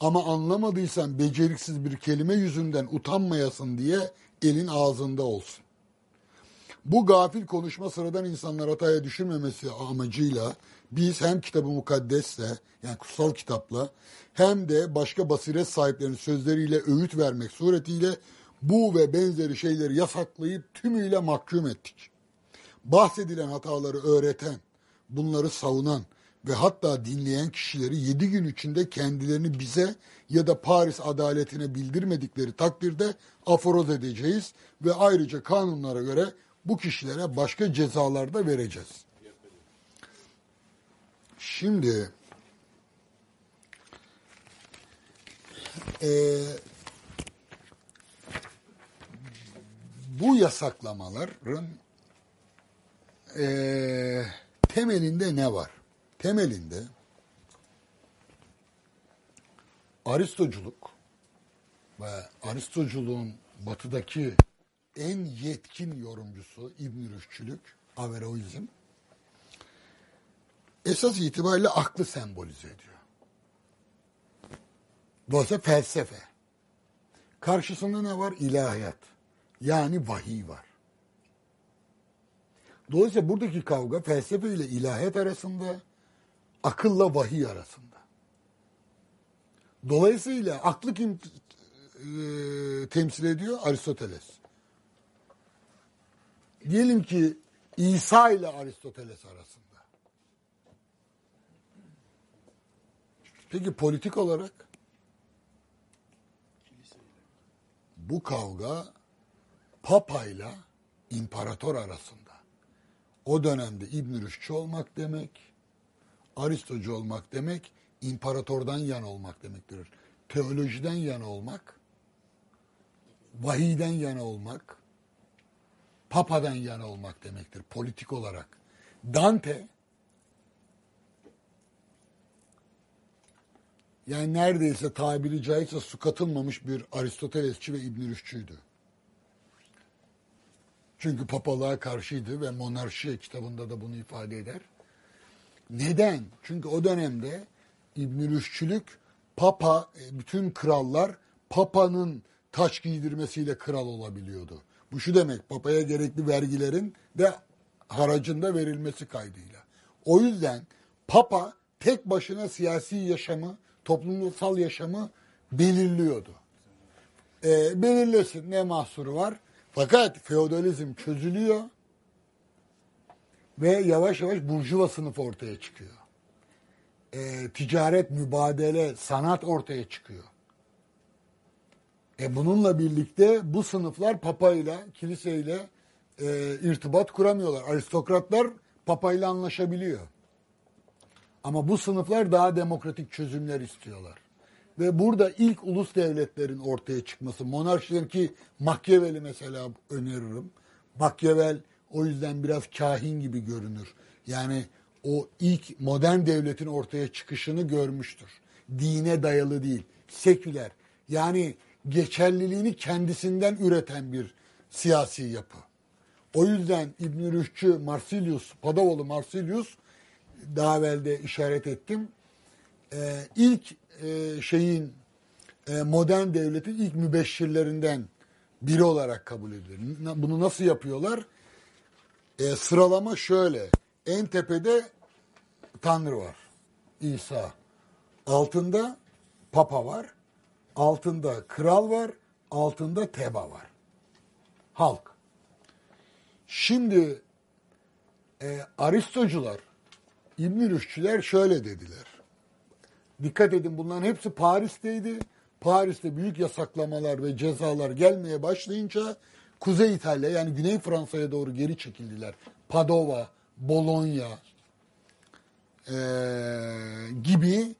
Ama anlamadıysan beceriksiz bir kelime yüzünden utanmayasın diye elin ağzında olsun. Bu gafil konuşma sıradan insanlar hataya düşürmemesi amacıyla biz hem kitabı mukaddesle yani kutsal kitapla hem de başka basiret sahiplerinin sözleriyle öğüt vermek suretiyle bu ve benzeri şeyleri yasaklayıp tümüyle mahkum ettik. Bahsedilen hataları öğreten, bunları savunan ve hatta dinleyen kişileri yedi gün içinde kendilerini bize ya da Paris adaletine bildirmedikleri takdirde aforoz edeceğiz ve ayrıca kanunlara göre bu kişilere başka cezalar da vereceğiz. Şimdi eee, bu yasaklamaların eee, temelinde ne var? Temelinde Aristoculuk ve Aristoculuğun batıdaki en yetkin yorumcusu İbn Rüşdçülük, Averroizm esas itibariyle aklı sembolize ediyor. Dolayısıyla felsefe. Karşısında ne var? İlahiyat. Yani vahiy var. Dolayısıyla buradaki kavga felsefe ile ilahiyat arasında, akılla vahiy arasında. Dolayısıyla aklı kim e, temsil ediyor? Aristoteles. Diyelim ki İsa ile Aristoteles arasında. Peki politik olarak bu kavga papayla imparator arasında. O dönemde İbn Rüşdçü olmak demek, Aristocu olmak demek, imparatordan yana olmak demektir. Teolojiden yana olmak, vahiyden yana olmak, papadan yana olmak demektir politik olarak. Dante yani neredeyse tabiri caizse su katılmamış bir Aristotelesçi ve İbn Rüşdçüydü. Çünkü papalığa karşıydı ve monarşi kitabında da bunu ifade eder. Neden? Çünkü o dönemde İbn Rüşdçülük papa e, bütün krallar papanın taç giydirmesiyle kral olabiliyordu. Bu şu demek papaya gerekli vergilerin de haracında verilmesi kaydıyla. O yüzden papa tek başına siyasi yaşamı, toplumsal yaşamı belirliyordu. E, belirlesin ne mahsuru var? Fakat feodalizm çözülüyor ve yavaş yavaş burjuva sınıfı ortaya çıkıyor. E, ticaret, mübadele, sanat ortaya çıkıyor. E bununla birlikte bu sınıflar papayla, kiliseyle e, irtibat kuramıyorlar. Aristokratlar papayla anlaşabiliyor. Ama bu sınıflar daha demokratik çözümler istiyorlar. Ve burada ilk ulus devletlerin ortaya çıkması, monarşilerin ki Machiavelli mesela öneririm. Machiavelli o yüzden biraz kahin gibi görünür. Yani o ilk modern devletin ortaya çıkışını görmüştür. Dine dayalı değil, seküler. Yani geçerliliğini kendisinden üreten bir siyasi yapı. O yüzden İbn Rüşdçü, Marsilius, Padavoğlu Marsilius daha evvel de işaret ettim. Ee, ilk e, şeyin e, modern devletin ilk mübeşşirlerinden biri olarak kabul edilir. Bunu nasıl yapıyorlar? E, sıralama şöyle. En tepede Tanrı var. İsa. Altında Papa var. Altında kral var. Altında Teba var. Halk. Şimdi e, Aristocular, İbn Rüşdçüler şöyle dediler. Dikkat edin bunların hepsi Paris'teydi. Paris'te büyük yasaklamalar ve cezalar gelmeye başlayınca Kuzey İtalya yani Güney Fransa'ya doğru geri çekildiler. Padova, Bologna eee, gibi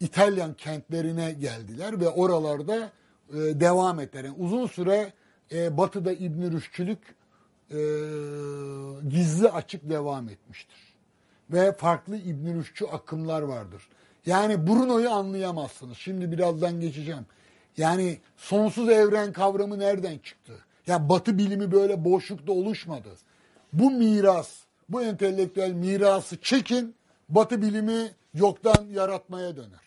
İtalyan kentlerine geldiler ve oralarda e, devam ettiler. Yani uzun süre e, Batı'da İbn Rüşdçülük e, gizli açık devam etmiştir. Ve farklı İbn Rüşdçü akımlar vardır. Yani Bruno'yu anlayamazsınız. Şimdi birazdan geçeceğim. Yani sonsuz evren kavramı nereden çıktı? Ya Batı bilimi böyle boşlukta oluşmadı. Bu miras, bu entelektüel mirası çekin, Batı bilimi yoktan yaratmaya döner.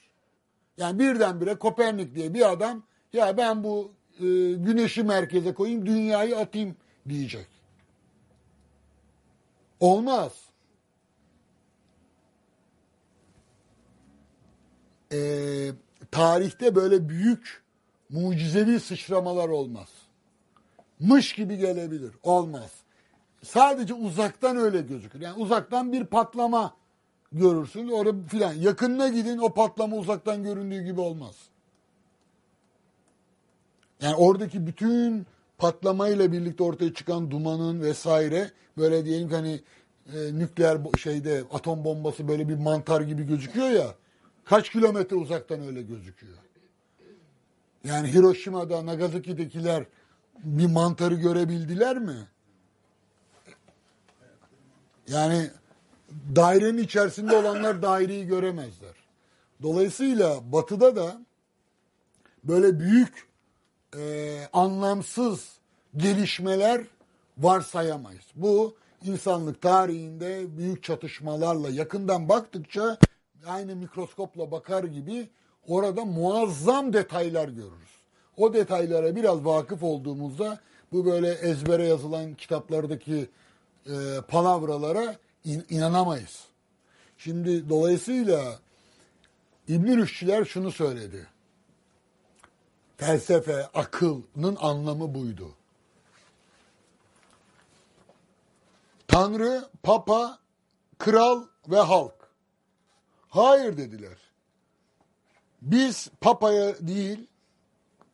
Yani birdenbire Kopernik diye bir adam ya ben bu e, güneşi merkeze koyayım dünyayı atayım diyecek. Olmaz. E, tarihte böyle büyük mucizevi sıçramalar olmaz. Mış gibi gelebilir. Olmaz. Sadece uzaktan öyle gözükür. Yani uzaktan bir patlama görürsünüz. Orada filan yakınına gidin o patlama uzaktan göründüğü gibi olmaz. Yani oradaki bütün patlamayla birlikte ortaya çıkan dumanın vesaire böyle diyelim ki hani e, nükleer şeyde atom bombası böyle bir mantar gibi gözüküyor ya. Kaç kilometre uzaktan öyle gözüküyor. Yani Hiroşima'da, Nagasaki'dekiler bir mantarı görebildiler mi? Yani dairenin içerisinde olanlar daireyi göremezler. Dolayısıyla batıda da böyle büyük e, anlamsız gelişmeler varsayamayız. Bu insanlık tarihinde büyük çatışmalarla yakından baktıkça aynı mikroskopla bakar gibi orada muazzam detaylar görürüz. O detaylara biraz vakıf olduğumuzda bu böyle ezbere yazılan kitaplardaki e, palavralara in- inanamayız. Şimdi dolayısıyla İbn Rüşdçiler şunu söyledi. Felsefe, akılın anlamı buydu. Tanrı, papa, kral ve halk. Hayır dediler. Biz papaya değil,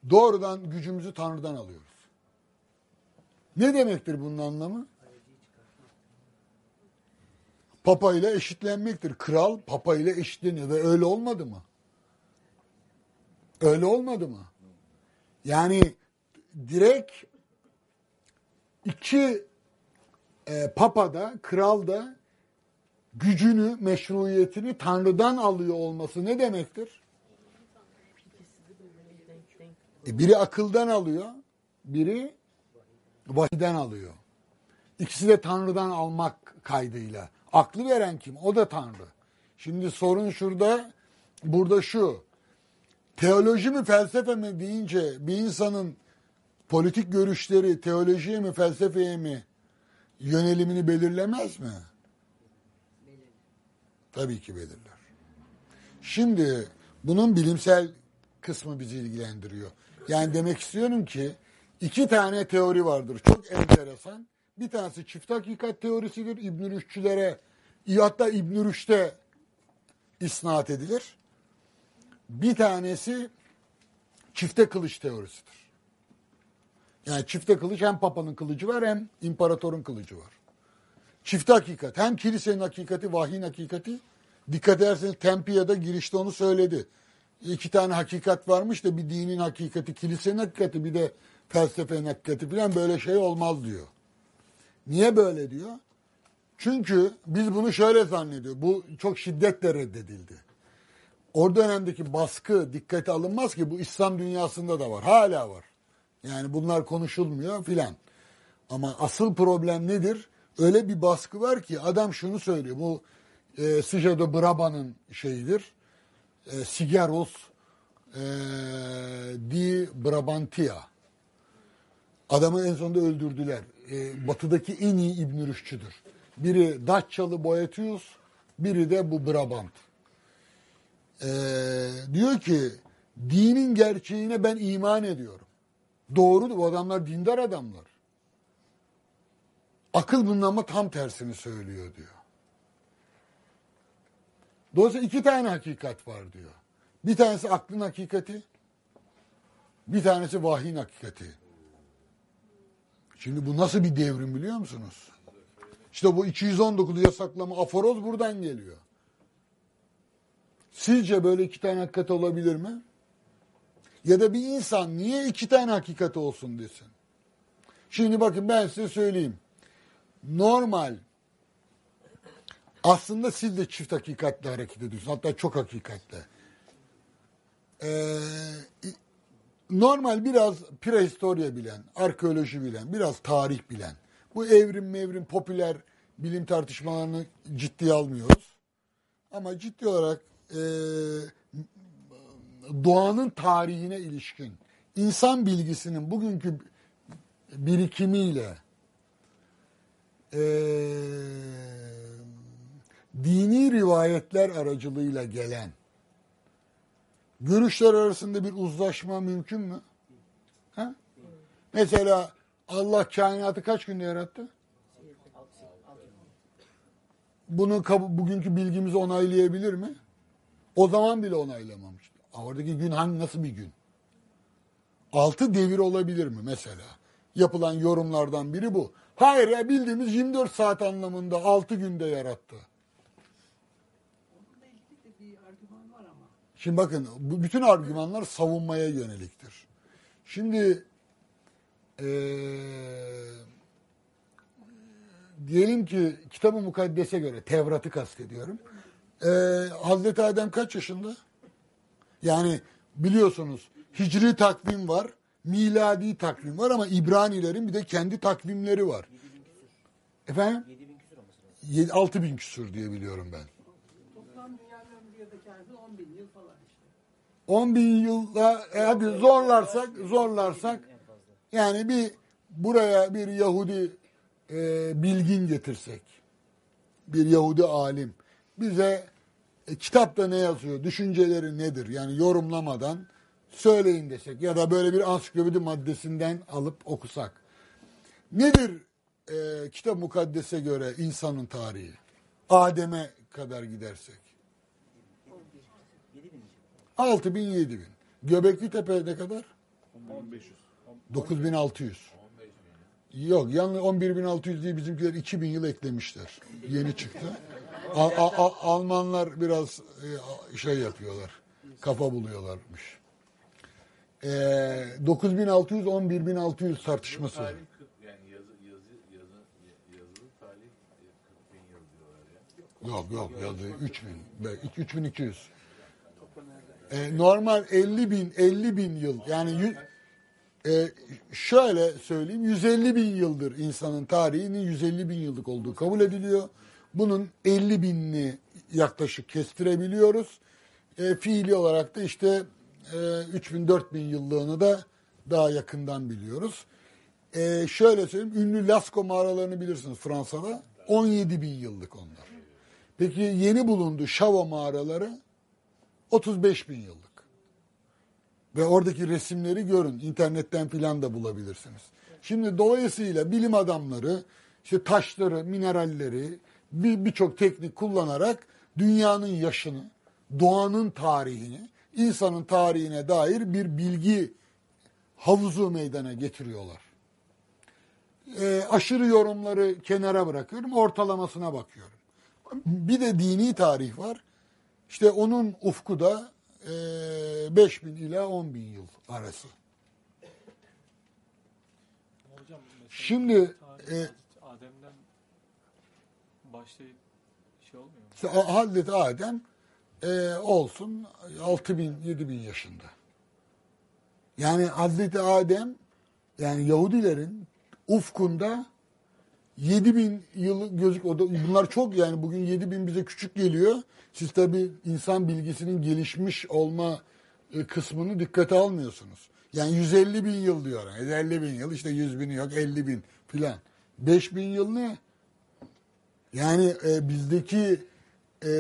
doğrudan gücümüzü Tanrı'dan alıyoruz. Ne demektir bunun anlamı? Papa ile eşitlenmektir. Kral papa ile eşitleniyor ve öyle olmadı mı? Öyle olmadı mı? Yani direkt iki e, papa da kral da gücünü, meşruiyetini Tanrı'dan alıyor olması ne demektir? E, biri akıldan alıyor, biri vahiden alıyor. İkisi de Tanrı'dan almak kaydıyla. Aklı veren kim? O da Tanrı. Şimdi sorun şurada, burada şu. Teoloji mi felsefe mi deyince bir insanın politik görüşleri teolojiye mi felsefeye mi yönelimini belirlemez mi? Tabii ki belirler. Şimdi bunun bilimsel kısmı bizi ilgilendiriyor. Yani demek istiyorum ki iki tane teori vardır. Çok enteresan. Bir tanesi çift hakikat teorisidir. İbn-i Rüşdçülere hatta İbn-i Rüşd'e isnat edilir. Bir tanesi çifte kılıç teorisidir. Yani çifte kılıç hem papanın kılıcı var hem imparatorun kılıcı var. Çifte hakikat. Hem kilisenin hakikati, vahyin hakikati. Dikkat ederseniz Tempia'da girişte onu söyledi. İki tane hakikat varmış da bir dinin hakikati, kilisenin hakikati bir de felsefenin hakikati falan böyle şey olmaz diyor. Niye böyle diyor? Çünkü biz bunu şöyle zannediyor. Bu çok şiddetle reddedildi. O dönemdeki baskı dikkate alınmaz ki bu İslam dünyasında da var. Hala var. Yani bunlar konuşulmuyor filan. Ama asıl problem nedir? Öyle bir baskı var ki adam şunu söylüyor. Bu e, Sijado Brabant'ın şeyidir. E, Sigeros e, di Brabantia. Adamı en sonunda öldürdüler. E, batıdaki en iyi İbn Rüşd'çüdür. Biri Datçalı Boetius, biri de bu Brabant. E, diyor ki dinin gerçeğine ben iman ediyorum. Doğru bu adamlar dindar adamlar. Akıl bunun ama tam tersini söylüyor diyor. Dolayısıyla iki tane hakikat var diyor. Bir tanesi aklın hakikati, bir tanesi vahyin hakikati. Şimdi bu nasıl bir devrim biliyor musunuz? İşte bu 219 yasaklama aforoz buradan geliyor. Sizce böyle iki tane hakikat olabilir mi? Ya da bir insan niye iki tane hakikat olsun desin? Şimdi bakın ben size söyleyeyim. Normal aslında siz de çift hakikatle hareket ediyorsunuz. Hatta çok hakikatle. Ee, normal biraz prehistorya bilen, arkeoloji bilen, biraz tarih bilen. Bu evrim mevrim popüler bilim tartışmalarını ciddiye almıyoruz. Ama ciddi olarak e, doğanın tarihine ilişkin insan bilgisinin bugünkü birikimiyle e, dini rivayetler aracılığıyla gelen görüşler arasında bir uzlaşma mümkün mü? Ha? Mesela Allah kainatı kaç günde yarattı? Bunu bugünkü bilgimizi onaylayabilir mi? O zaman bile onaylamamıştı. Oradaki gün hangi nasıl bir gün? Altı devir olabilir mi mesela? Yapılan yorumlardan biri bu. Hayır ya bildiğimiz 24 saat anlamında 6 günde yarattı. Onunla ilgili de bir argüman var ama. Şimdi bakın bu bütün argümanlar savunmaya yöneliktir. Şimdi eee, diyelim ki kitab-ı mukaddese göre Tevrat'ı kastediyorum. Eee Hazreti Adem kaç yaşında? Yani biliyorsunuz hicri takvim var miladi takvim var ama İbranilerin bir de kendi takvimleri var. Efendim? 7000 küsur olması lazım. 6 bin küsur diye biliyorum ben. Toplam dünyanın ömründeki harfi 10 bin yıl falan işte. 10 bin yılda e, hadi zorlarsak zorlarsak yani bir buraya bir Yahudi e, bilgin getirsek bir Yahudi alim bize e, kitapta ne yazıyor düşünceleri nedir? Yani yorumlamadan söyleyin desek ya da böyle bir ansiklopedi maddesinden alıp okusak. Nedir e, kitap mukaddese göre insanın tarihi? Adem'e kadar gidersek. 7000 6 bin 7 bin. Göbekli Tepe ne kadar? 9600. Yok yalnız 11600 değil bizimkiler 2000 yıl eklemişler. Yeni çıktı. A- A- A- Almanlar biraz e, şey yapıyorlar. Kafa buluyorlarmış. E, 9600 11600 tartışması. Tarih 40 yani yazı yazı yazı yazılı tarih e, 40 bin yıl diyorlar ya. Yok yok yazı 3000. be- 3200. E, normal 50 bin 50 bin yıl yani e, şöyle söyleyeyim 150 bin yıldır insanın tarihinin 150 bin yıllık olduğu kabul ediliyor. Bunun 50 binini yaklaşık kestirebiliyoruz. E, fiili olarak da işte e, 3000 4000 yıllığını da daha yakından biliyoruz. E, şöyle söyleyeyim ünlü Lascaux mağaralarını bilirsiniz Fransa'da 17 bin yıllık onlar. Peki yeni bulundu Şava mağaraları 35 bin yıllık. Ve oradaki resimleri görün. internetten filan da bulabilirsiniz. Şimdi dolayısıyla bilim adamları işte taşları, mineralleri bir birçok teknik kullanarak dünyanın yaşını, doğanın tarihini, insanın tarihine dair bir bilgi havuzu meydana getiriyorlar. E, aşırı yorumları kenara bırakıyorum, ortalamasına bakıyorum. Bir de dini tarih var. İşte onun ufku da e, 5 bin ila 10 bin yıl arası. Hocam Şimdi tarih e, Adem'den başlayıp şey olmuyor mu? işte Hazreti Adem e, olsun 6 bin 7 bin yaşında. Yani Hazreti Adem yani Yahudilerin ufkunda 7 bin yıl gözük o da, bunlar çok yani bugün 7 bin bize küçük geliyor. Siz tabi insan bilgisinin gelişmiş olma e, kısmını dikkate almıyorsunuz. Yani 150 bin yıl diyor. 50 bin yıl işte 100 bin yok 50 bin filan. 5 bin yıl ne? Yani e, bizdeki e,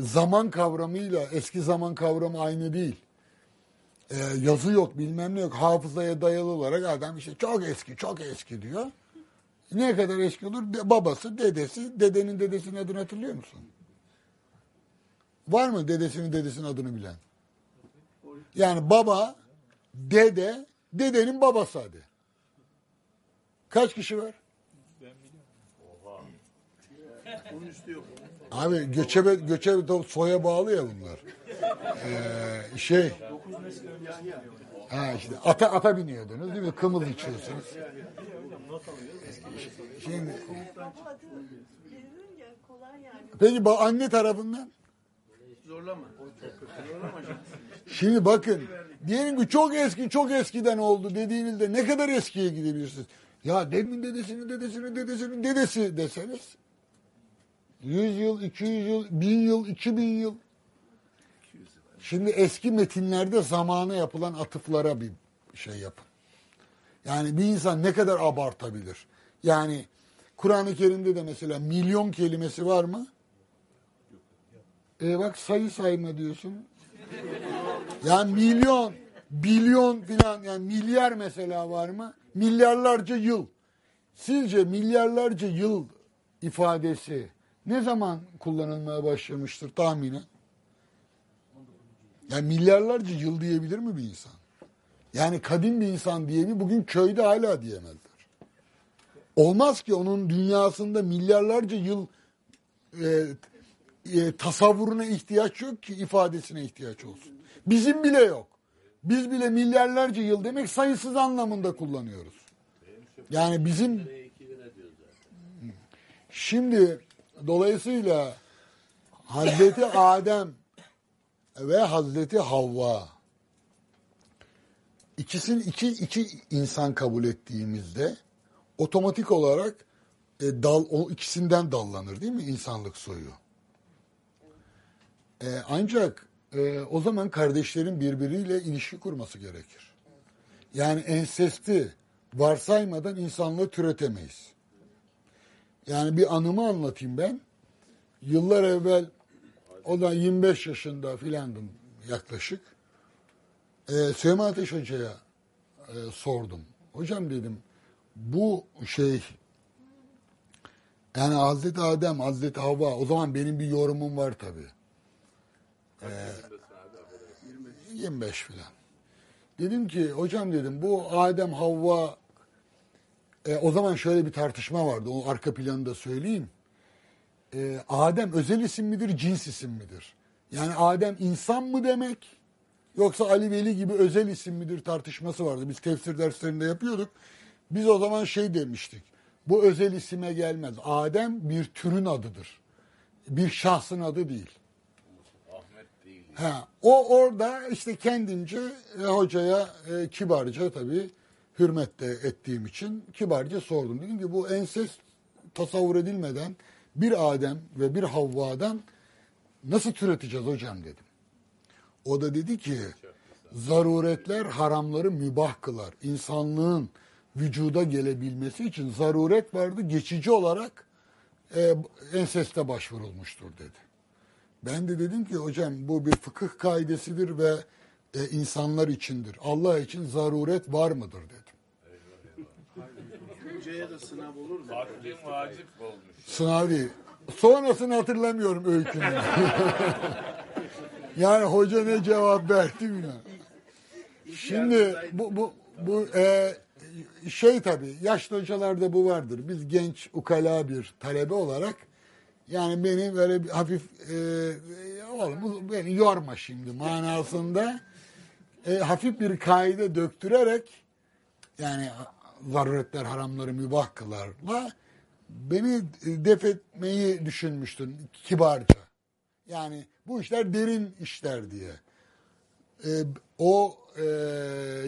zaman kavramıyla eski zaman kavramı aynı değil. E, yazı yok bilmem ne yok. Hafızaya dayalı olarak adam işte çok eski çok eski diyor. Ne kadar eski olur? De- babası, dedesi, dedenin dedesinin adını hatırlıyor musun? Var mı dedesinin dedesinin adını bilen? Yani baba, dede, dedenin babası hadi. Kaç kişi var? Onun üstü yok. Abi göçebe, göçebe soya bağlı ya bunlar. Ee, şey, 9 nesil öncesi geliyor. ha işte ata ata biniyordunuz değil mi? Kımıl içiyorsunuz. Şimdi, yani. peki ba- anne tarafından? Zorlama. Şimdi bakın diyelim ki çok eski çok eskiden oldu dediğinizde ne kadar eskiye gidebilirsiniz? Ya demin dedesinin dedesinin dedesinin dedesi deseniz 100 yıl, 200 yıl, 1000 yıl, 2000 yıl. Şimdi eski metinlerde zamana yapılan atıflara bir şey yapın. Yani bir insan ne kadar abartabilir? Yani Kur'an-ı Kerim'de de mesela milyon kelimesi var mı? E bak sayı sayma diyorsun. Yani milyon, bilyon filan yani milyar mesela var mı? Milyarlarca yıl. Sizce milyarlarca yıl ifadesi ne zaman kullanılmaya başlamıştır tahminen? Yani milyarlarca yıl diyebilir mi bir insan? Yani kadim bir insan diye bugün köyde hala diyemezler. Olmaz ki onun dünyasında milyarlarca yıl e, e, tasavvuruna ihtiyaç yok ki ifadesine ihtiyaç olsun. Bizim bile yok. Biz bile milyarlarca yıl demek sayısız anlamında kullanıyoruz. Yani bizim şimdi dolayısıyla Hazreti Adem ve Hazreti Havva ikisini iki, iki insan kabul ettiğimizde otomatik olarak e, dal o ikisinden dallanır değil mi insanlık soyu? E, ancak e, o zaman kardeşlerin birbiriyle ilişki kurması gerekir. Yani ensesti varsaymadan insanlığı türetemeyiz. Yani bir anımı anlatayım ben. Yıllar evvel o da 25 yaşında filandım yaklaşık. Ee, Süleyman Ateş Hoca'ya e, sordum. Hocam dedim bu şey yani Hazreti Adem, Hazreti Havva o zaman benim bir yorumum var tabii. Kaç yaşındasın abi? affedersin. 25 filan. Dedim ki hocam dedim bu Adem Havva e, o zaman şöyle bir tartışma vardı. O arka planı da söyleyeyim. E, Adem özel isim midir, cins isim midir? Yani Adem insan mı demek? Yoksa Ali Veli gibi özel isim midir tartışması vardı. Biz tefsir derslerinde yapıyorduk. Biz o zaman şey demiştik. Bu özel isime gelmez. Adem bir türün adıdır. Bir şahsın adı değil. Ahmet değil. Ha, o orada işte kendimce e, hocaya e, kibarca tabii hürmet de ettiğim için kibarca sordum. Dedim ki bu ensest tasavvur edilmeden bir Adem ve bir Havva'dan nasıl türeteceğiz hocam dedim. O da dedi ki zaruretler haramları mübah kılar. İnsanlığın vücuda gelebilmesi için zaruret vardı. Geçici olarak e, enseste başvurulmuştur dedi. Ben de dedim ki hocam bu bir fıkıh kaidesidir ve e, insanlar içindir. Allah için zaruret var mıdır dedim. Hocaya da sınav olur mu? Aklim vacip olmuş. Sınav değil. Sonrasını hatırlamıyorum öykünün. yani hoca ne cevap verdi bilmiyorum. Şimdi bu bu bu e, şey tabii yaşlı hocalarda bu vardır. Biz genç ukala bir talebe olarak yani beni böyle bir hafif e, oğlum bu beni yorma şimdi manasında e, hafif bir kaide döktürerek yani zaruretler haramları mübah kılarla beni def etmeyi düşünmüştün kibarca. Yani bu işler derin işler diye. E, o e,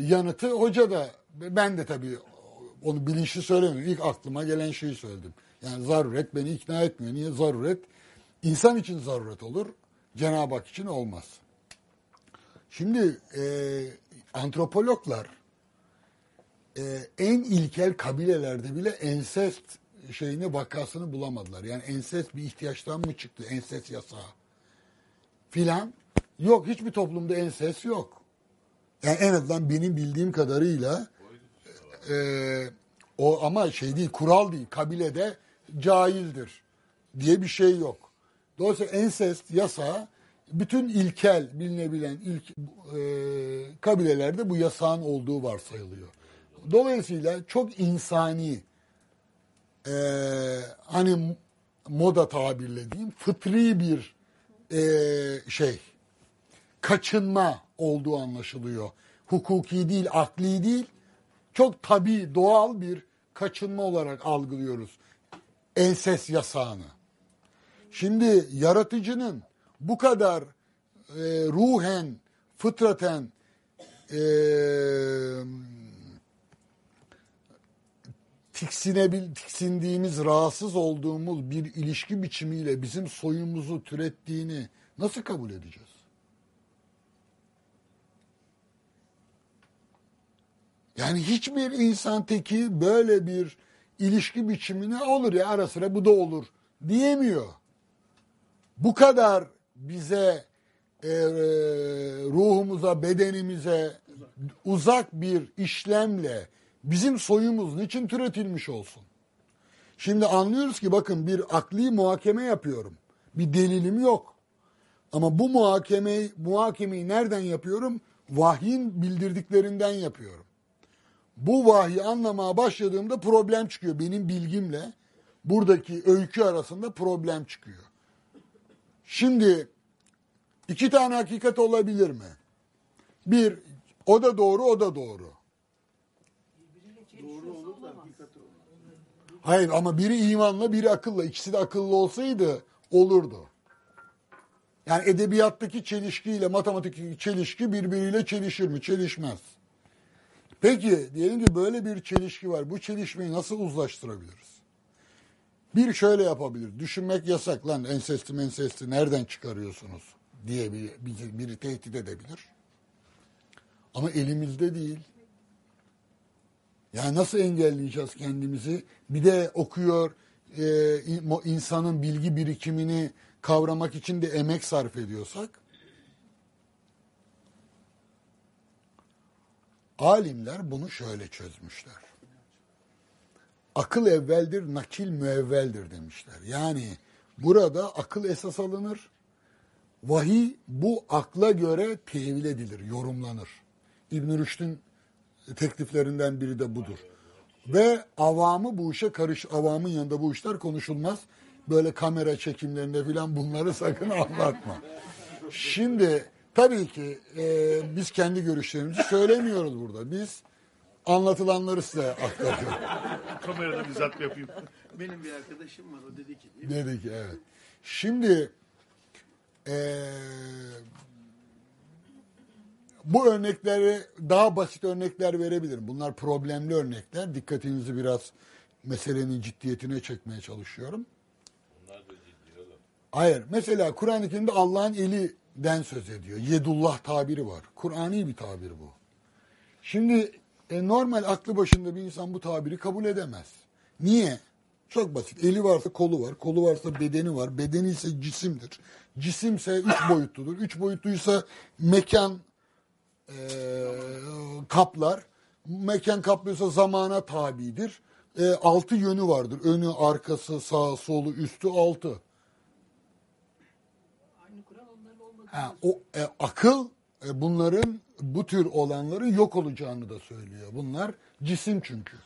yanıtı hoca da ben de tabii onu bilinçli söylemiyorum. İlk aklıma gelen şeyi söyledim. Yani zaruret beni ikna etmiyor. Niye? Zaruret insan için zaruret olur. Cenab-ı Hak için olmaz. Şimdi e, antropologlar e, en ilkel kabilelerde bile ensest şeyini vakasını bulamadılar. Yani ensest bir ihtiyaçtan mı çıktı? Ensest yasağı filan. Yok hiçbir toplumda ensest yok. Yani en azından benim bildiğim kadarıyla e, o ama şey değil kural değil kabilede caizdir diye bir şey yok. Dolayısıyla ensest yasağı bütün ilkel bilinebilen ilk e, kabilelerde bu yasağın olduğu varsayılıyor. Dolayısıyla çok insani e, hani moda tabirle diyeyim fıtri bir e, şey kaçınma olduğu anlaşılıyor. Hukuki değil, akli değil, çok tabi, doğal bir kaçınma olarak algılıyoruz enses yasağını. Şimdi yaratıcının bu kadar e, ruhen, fıtraten e, tiksinebil, tiksindiğimiz, rahatsız olduğumuz bir ilişki biçimiyle bizim soyumuzu türettiğini nasıl kabul edeceğiz? Yani hiçbir insan teki böyle bir ilişki biçimine olur ya ara sıra bu da olur diyemiyor. Bu kadar bize e, ruhumuza, bedenimize uzak bir işlemle bizim soyumuz niçin türetilmiş olsun? Şimdi anlıyoruz ki bakın bir akli muhakeme yapıyorum. Bir delilim yok. Ama bu muhakeme, muhakemeyi nereden yapıyorum? Vahyin bildirdiklerinden yapıyorum. Bu vahyi anlamaya başladığımda problem çıkıyor. Benim bilgimle buradaki öykü arasında problem çıkıyor. Şimdi iki tane hakikat olabilir mi? Bir, o da doğru, o da doğru. Doğru olur da hakikat olur. Hayır ama biri imanla, biri akılla. İkisi de akıllı olsaydı olurdu. Yani edebiyattaki çelişkiyle matematikteki çelişki birbiriyle çelişir mi? Çelişmez. Peki diyelim ki böyle bir çelişki var. Bu çelişmeyi nasıl uzlaştırabiliriz? Bir şöyle yapabilir. Düşünmek yasak lan ensesti mensesti nereden çıkarıyorsunuz diye bir, bir- biri tehdit edebilir. Ama elimizde değil. Yani nasıl engelleyeceğiz kendimizi? Bir de okuyor e, in- insanın bilgi birikimini kavramak için de emek sarf ediyorsak alimler bunu şöyle çözmüşler. Akıl evveldir, nakil müevveldir demişler. Yani burada akıl esas alınır, vahiy bu akla göre tevil edilir, yorumlanır. İbn Rüşd'ün tekliflerinden biri de budur. Ve avamı bu işe karış, avamın yanında bu işler konuşulmaz. Böyle kamera çekimlerinde filan bunları sakın anlatma. Şimdi tabii ki e, biz kendi görüşlerimizi söylemiyoruz burada. Biz anlatılanları size aktarıyoruz. Kamerada bizzat yapayım. Benim bir arkadaşım var o dedi ki değil mi? Dedi ki evet. Şimdi eee, bu örnekleri daha basit örnekler verebilirim. Bunlar problemli örnekler. Dikkatinizi biraz meselenin ciddiyetine çekmeye çalışıyorum. Bunlar da ciddi oğlum. Hayır. Mesela Kur'an-ı Kerim'de Allah'ın elinden söz ediyor. Yedullah tabiri var. Kur'ani bir tabir bu. Şimdi e, normal aklı başında bir insan bu tabiri kabul edemez. Niye? Çok basit. Eli varsa kolu var. Kolu varsa bedeni var. Bedeni ise cisimdir. Cisimse üç boyutludur. Üç boyutluysa mekan e, kaplar. Mekan kaplıyorsa zamana tabidir. E, altı yönü vardır. Önü, arkası, sağ, solu, üstü, altı. Aynı Kur'an onların olmadığı. Ha, o e, akıl e, bunların bu tür olanların yok olacağını da söylüyor. Bunlar cisim çünkü.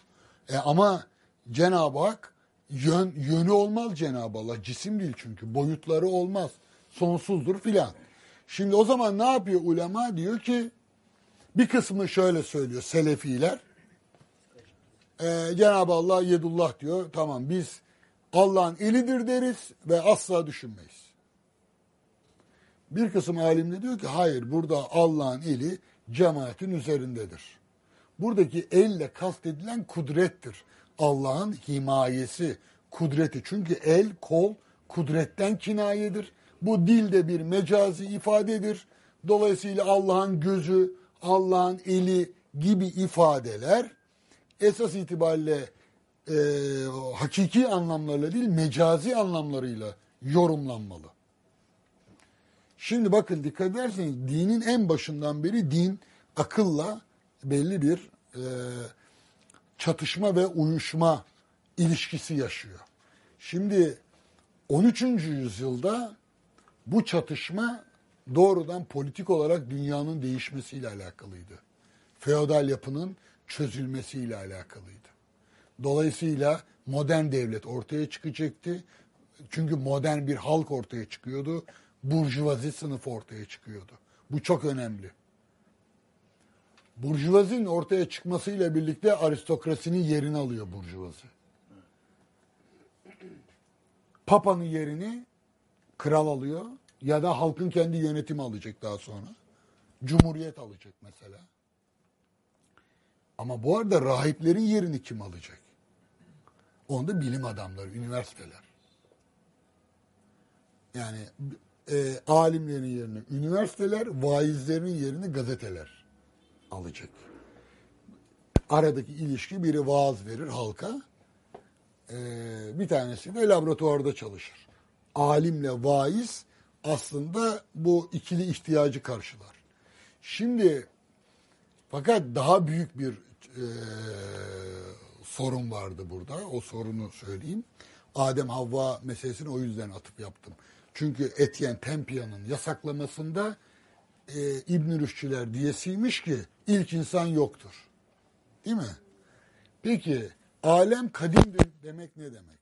E, ama Cenab-ı Hak yön, yönü olmaz Cenab-ı Allah. Cisim değil çünkü. Boyutları olmaz. Sonsuzdur filan. Şimdi o zaman ne yapıyor ulema? Diyor ki bir kısmı şöyle söylüyor Selefiler. E, Cenab-ı Allah yedullah diyor. Tamam biz Allah'ın elidir deriz ve asla düşünmeyiz. Bir kısım alim de diyor ki hayır burada Allah'ın eli cemaatin üzerindedir. Buradaki elle kastedilen kudrettir. Allah'ın himayesi, kudreti. Çünkü el, kol kudretten kinayedir. Bu dilde bir mecazi ifadedir. Dolayısıyla Allah'ın gözü, Allah'ın eli gibi ifadeler esas itibariyle e, hakiki anlamlarıyla değil mecazi anlamlarıyla yorumlanmalı. Şimdi bakın dikkat ederseniz dinin en başından beri din akılla belli bir e, çatışma ve uyuşma ilişkisi yaşıyor. Şimdi 13. yüzyılda bu çatışma doğrudan politik olarak dünyanın değişmesiyle alakalıydı. Feodal yapının çözülmesiyle alakalıydı. Dolayısıyla modern devlet ortaya çıkacaktı. Çünkü modern bir halk ortaya çıkıyordu. Burjuvazi sınıfı ortaya çıkıyordu. Bu çok önemli. Burjuvazinin ortaya çıkmasıyla birlikte aristokrasinin yerini alıyor burjuvazi. Papa'nın yerini kral alıyor ya da halkın kendi yönetimi alacak daha sonra. Cumhuriyet alacak mesela. Ama bu arada rahiplerin yerini kim alacak? Onda bilim adamları, üniversiteler. Yani e, alimlerin yerini üniversiteler, vaizlerin yerini gazeteler alacak. Aradaki ilişki biri vaaz verir halka, e, bir tanesi de laboratuvarda çalışır. Alimle vaiz aslında bu ikili ihtiyacı karşılar. Şimdi fakat daha büyük bir e, sorun vardı burada. O sorunu söyleyeyim. Adem Havva meselesini o yüzden atıp yaptım. Çünkü Etienne Tempia'nın yasaklamasında e, İbn Rüşçüler diyesiymiş ki ilk insan yoktur. Değil mi? Peki alem kadimdir demek ne demek?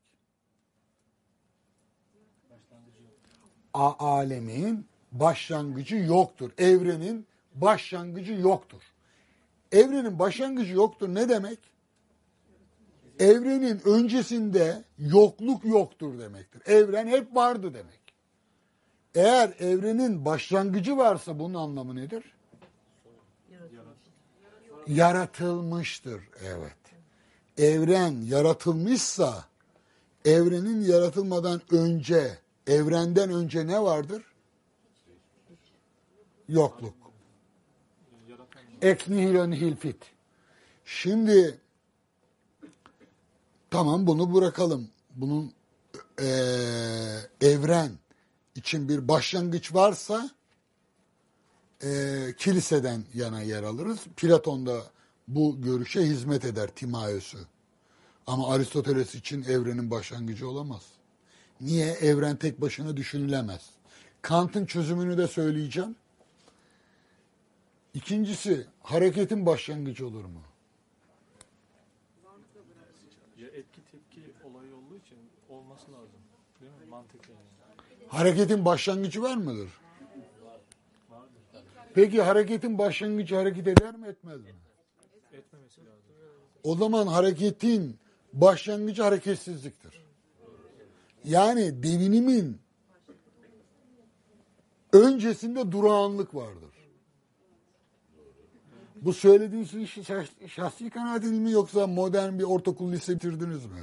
A alemin başlangıcı yoktur. Evrenin başlangıcı yoktur. Evrenin başlangıcı yoktur ne demek? Evrenin öncesinde yokluk yoktur demektir. Evren hep vardı demek. Eğer evrenin başlangıcı varsa bunun anlamı nedir? Yaratılmıştır. Evet. Evren yaratılmışsa evrenin yaratılmadan önce, evrenden önce ne vardır? Yokluk. Yaratan Ex nihilo nihil fit. Şimdi tamam bunu bırakalım. Bunun eee, evren için bir başlangıç varsa eee, kiliseden yana yer alırız. Platon da bu görüşe hizmet eder Timaeus'u. Ama Aristoteles için evrenin başlangıcı olamaz. Niye? Evren tek başına düşünülemez. Kant'ın çözümünü de söyleyeceğim. İkincisi hareketin başlangıcı olur mu? ya etki tepki olayı olduğu için olması lazım. Değil mi? Hareketin başlangıcı var mıdır? Peki hareketin başlangıcı hareket eder mi etmez mi? Etmemesi lazım. O zaman hareketin başlangıcı hareketsizliktir. Yani devinimin öncesinde durağanlık vardır. Bu söylediğiniz şey şah- şahsi kanaatiniz mi yoksa modern bir ortaokul lise bitirdiniz mi?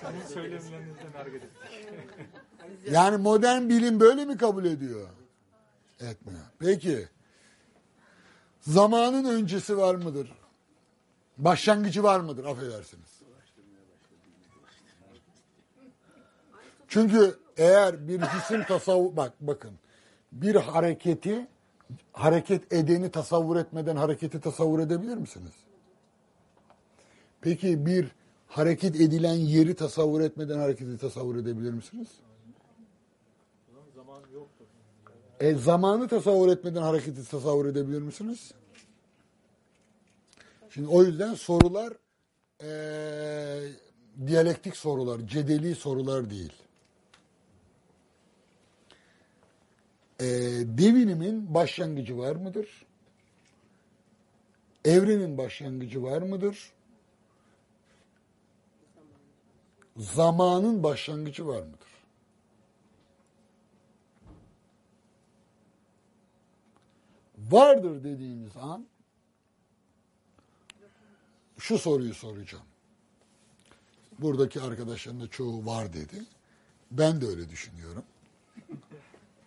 Senin söylemlerinizden hareket. Yani modern bilim böyle mi kabul ediyor? Etmiyor. Peki. Zamanın öncesi var mıdır? Başlangıcı var mıdır? Affedersiniz. Çünkü eğer bir cisim tasavvur bak bakın bir hareketi hareket edeni tasavvur etmeden hareketi tasavvur edebilir misiniz? Peki bir hareket edilen yeri tasavvur etmeden hareketi tasavvur edebilir misiniz? Zaman yoktur. E, zamanı tasavvur etmeden hareketi tasavvur edebilir misiniz? Şimdi o yüzden sorular e, diyalektik sorular, cedeli sorular değil. E, devinimin başlangıcı var mıdır? Evrenin başlangıcı var mıdır? Zamanın başlangıcı var mıdır? vardır dediğiniz an şu soruyu soracağım. Buradaki arkadaşların da çoğu var dedi. Ben de öyle düşünüyorum.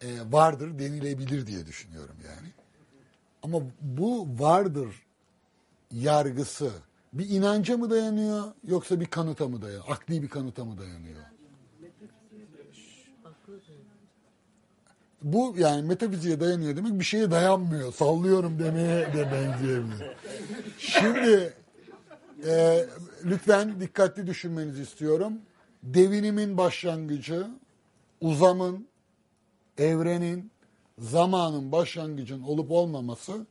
Ee, vardır denilebilir diye düşünüyorum yani. Ama bu vardır yargısı bir inanca mı dayanıyor yoksa bir kanıta mı dayanıyor? Akli bir kanıta mı dayanıyor? Bu yani metafiziğe dayanıyor demek bir şeye dayanmıyor. Sallıyorum demeye de benzeyebilir. Şimdi e, lütfen dikkatli düşünmenizi istiyorum. Devinimin başlangıcı, uzamın, evrenin, zamanın başlangıcın olup olmaması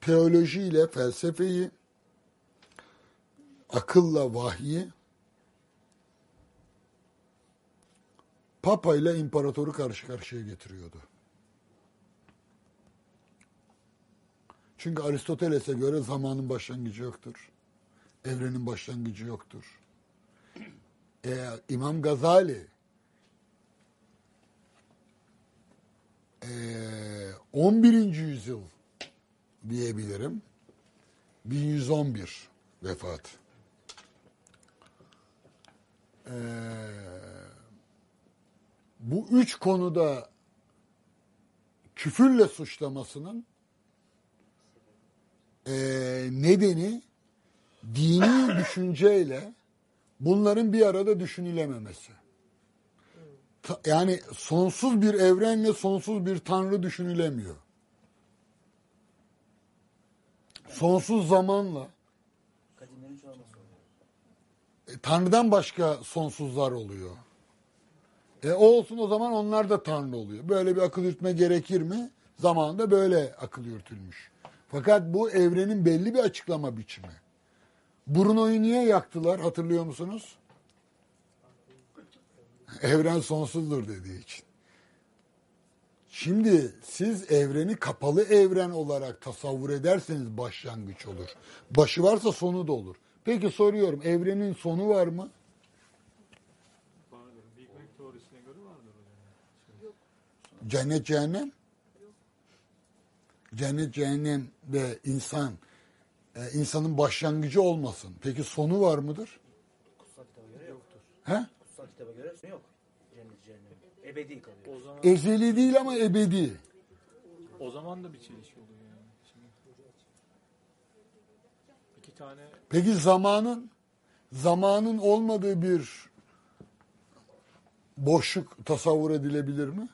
teolojiyle felsefeyi, akılla vahyi, Papa ile imparatoru karşı karşıya getiriyordu. Çünkü Aristoteles'e göre zamanın başlangıcı yoktur. Evrenin başlangıcı yoktur. Ee, İmam Gazali ee, 11. yüzyıl diyebilirim. 1111 vefat. Ee, bu üç konuda küfürle suçlamasının eee, nedeni dini düşünceyle bunların bir arada düşünülememesi. Ta- Yani sonsuz bir evrenle sonsuz bir tanrı düşünülemiyor. Sonsuz zamanla e, Tanrı'dan başka sonsuzlar oluyor. E o olsun o zaman onlar da Tanrı oluyor. Böyle bir akıl yürütme gerekir mi? Zamanında böyle akıl yürütülmüş. Fakat bu evrenin belli bir açıklama biçimi. Bruno'yu niye yaktılar hatırlıyor musunuz? Evren sonsuzdur dediği için. Şimdi siz evreni kapalı evren olarak tasavvur ederseniz başlangıç olur. Başı varsa sonu da olur. Peki soruyorum evrenin sonu var mı? Vardır. Big Bang teorisine göre vardır hocam. Cennet cehennem? Cennet cehennem ve insan e, insanın başlangıcı olmasın. Peki sonu var mıdır? Kutsal kitaba göre yoktur. He? Kutsal kitaba göre yok. Cennet cehennem. Ebedi kalıyor. O zaman Ezeli değil ama ebedi. o zaman da bir çelişki oluyor yani. Şimdi iki tane Peki zamanın zamanın olmadığı bir boşluk tasavvur edilebilir mi?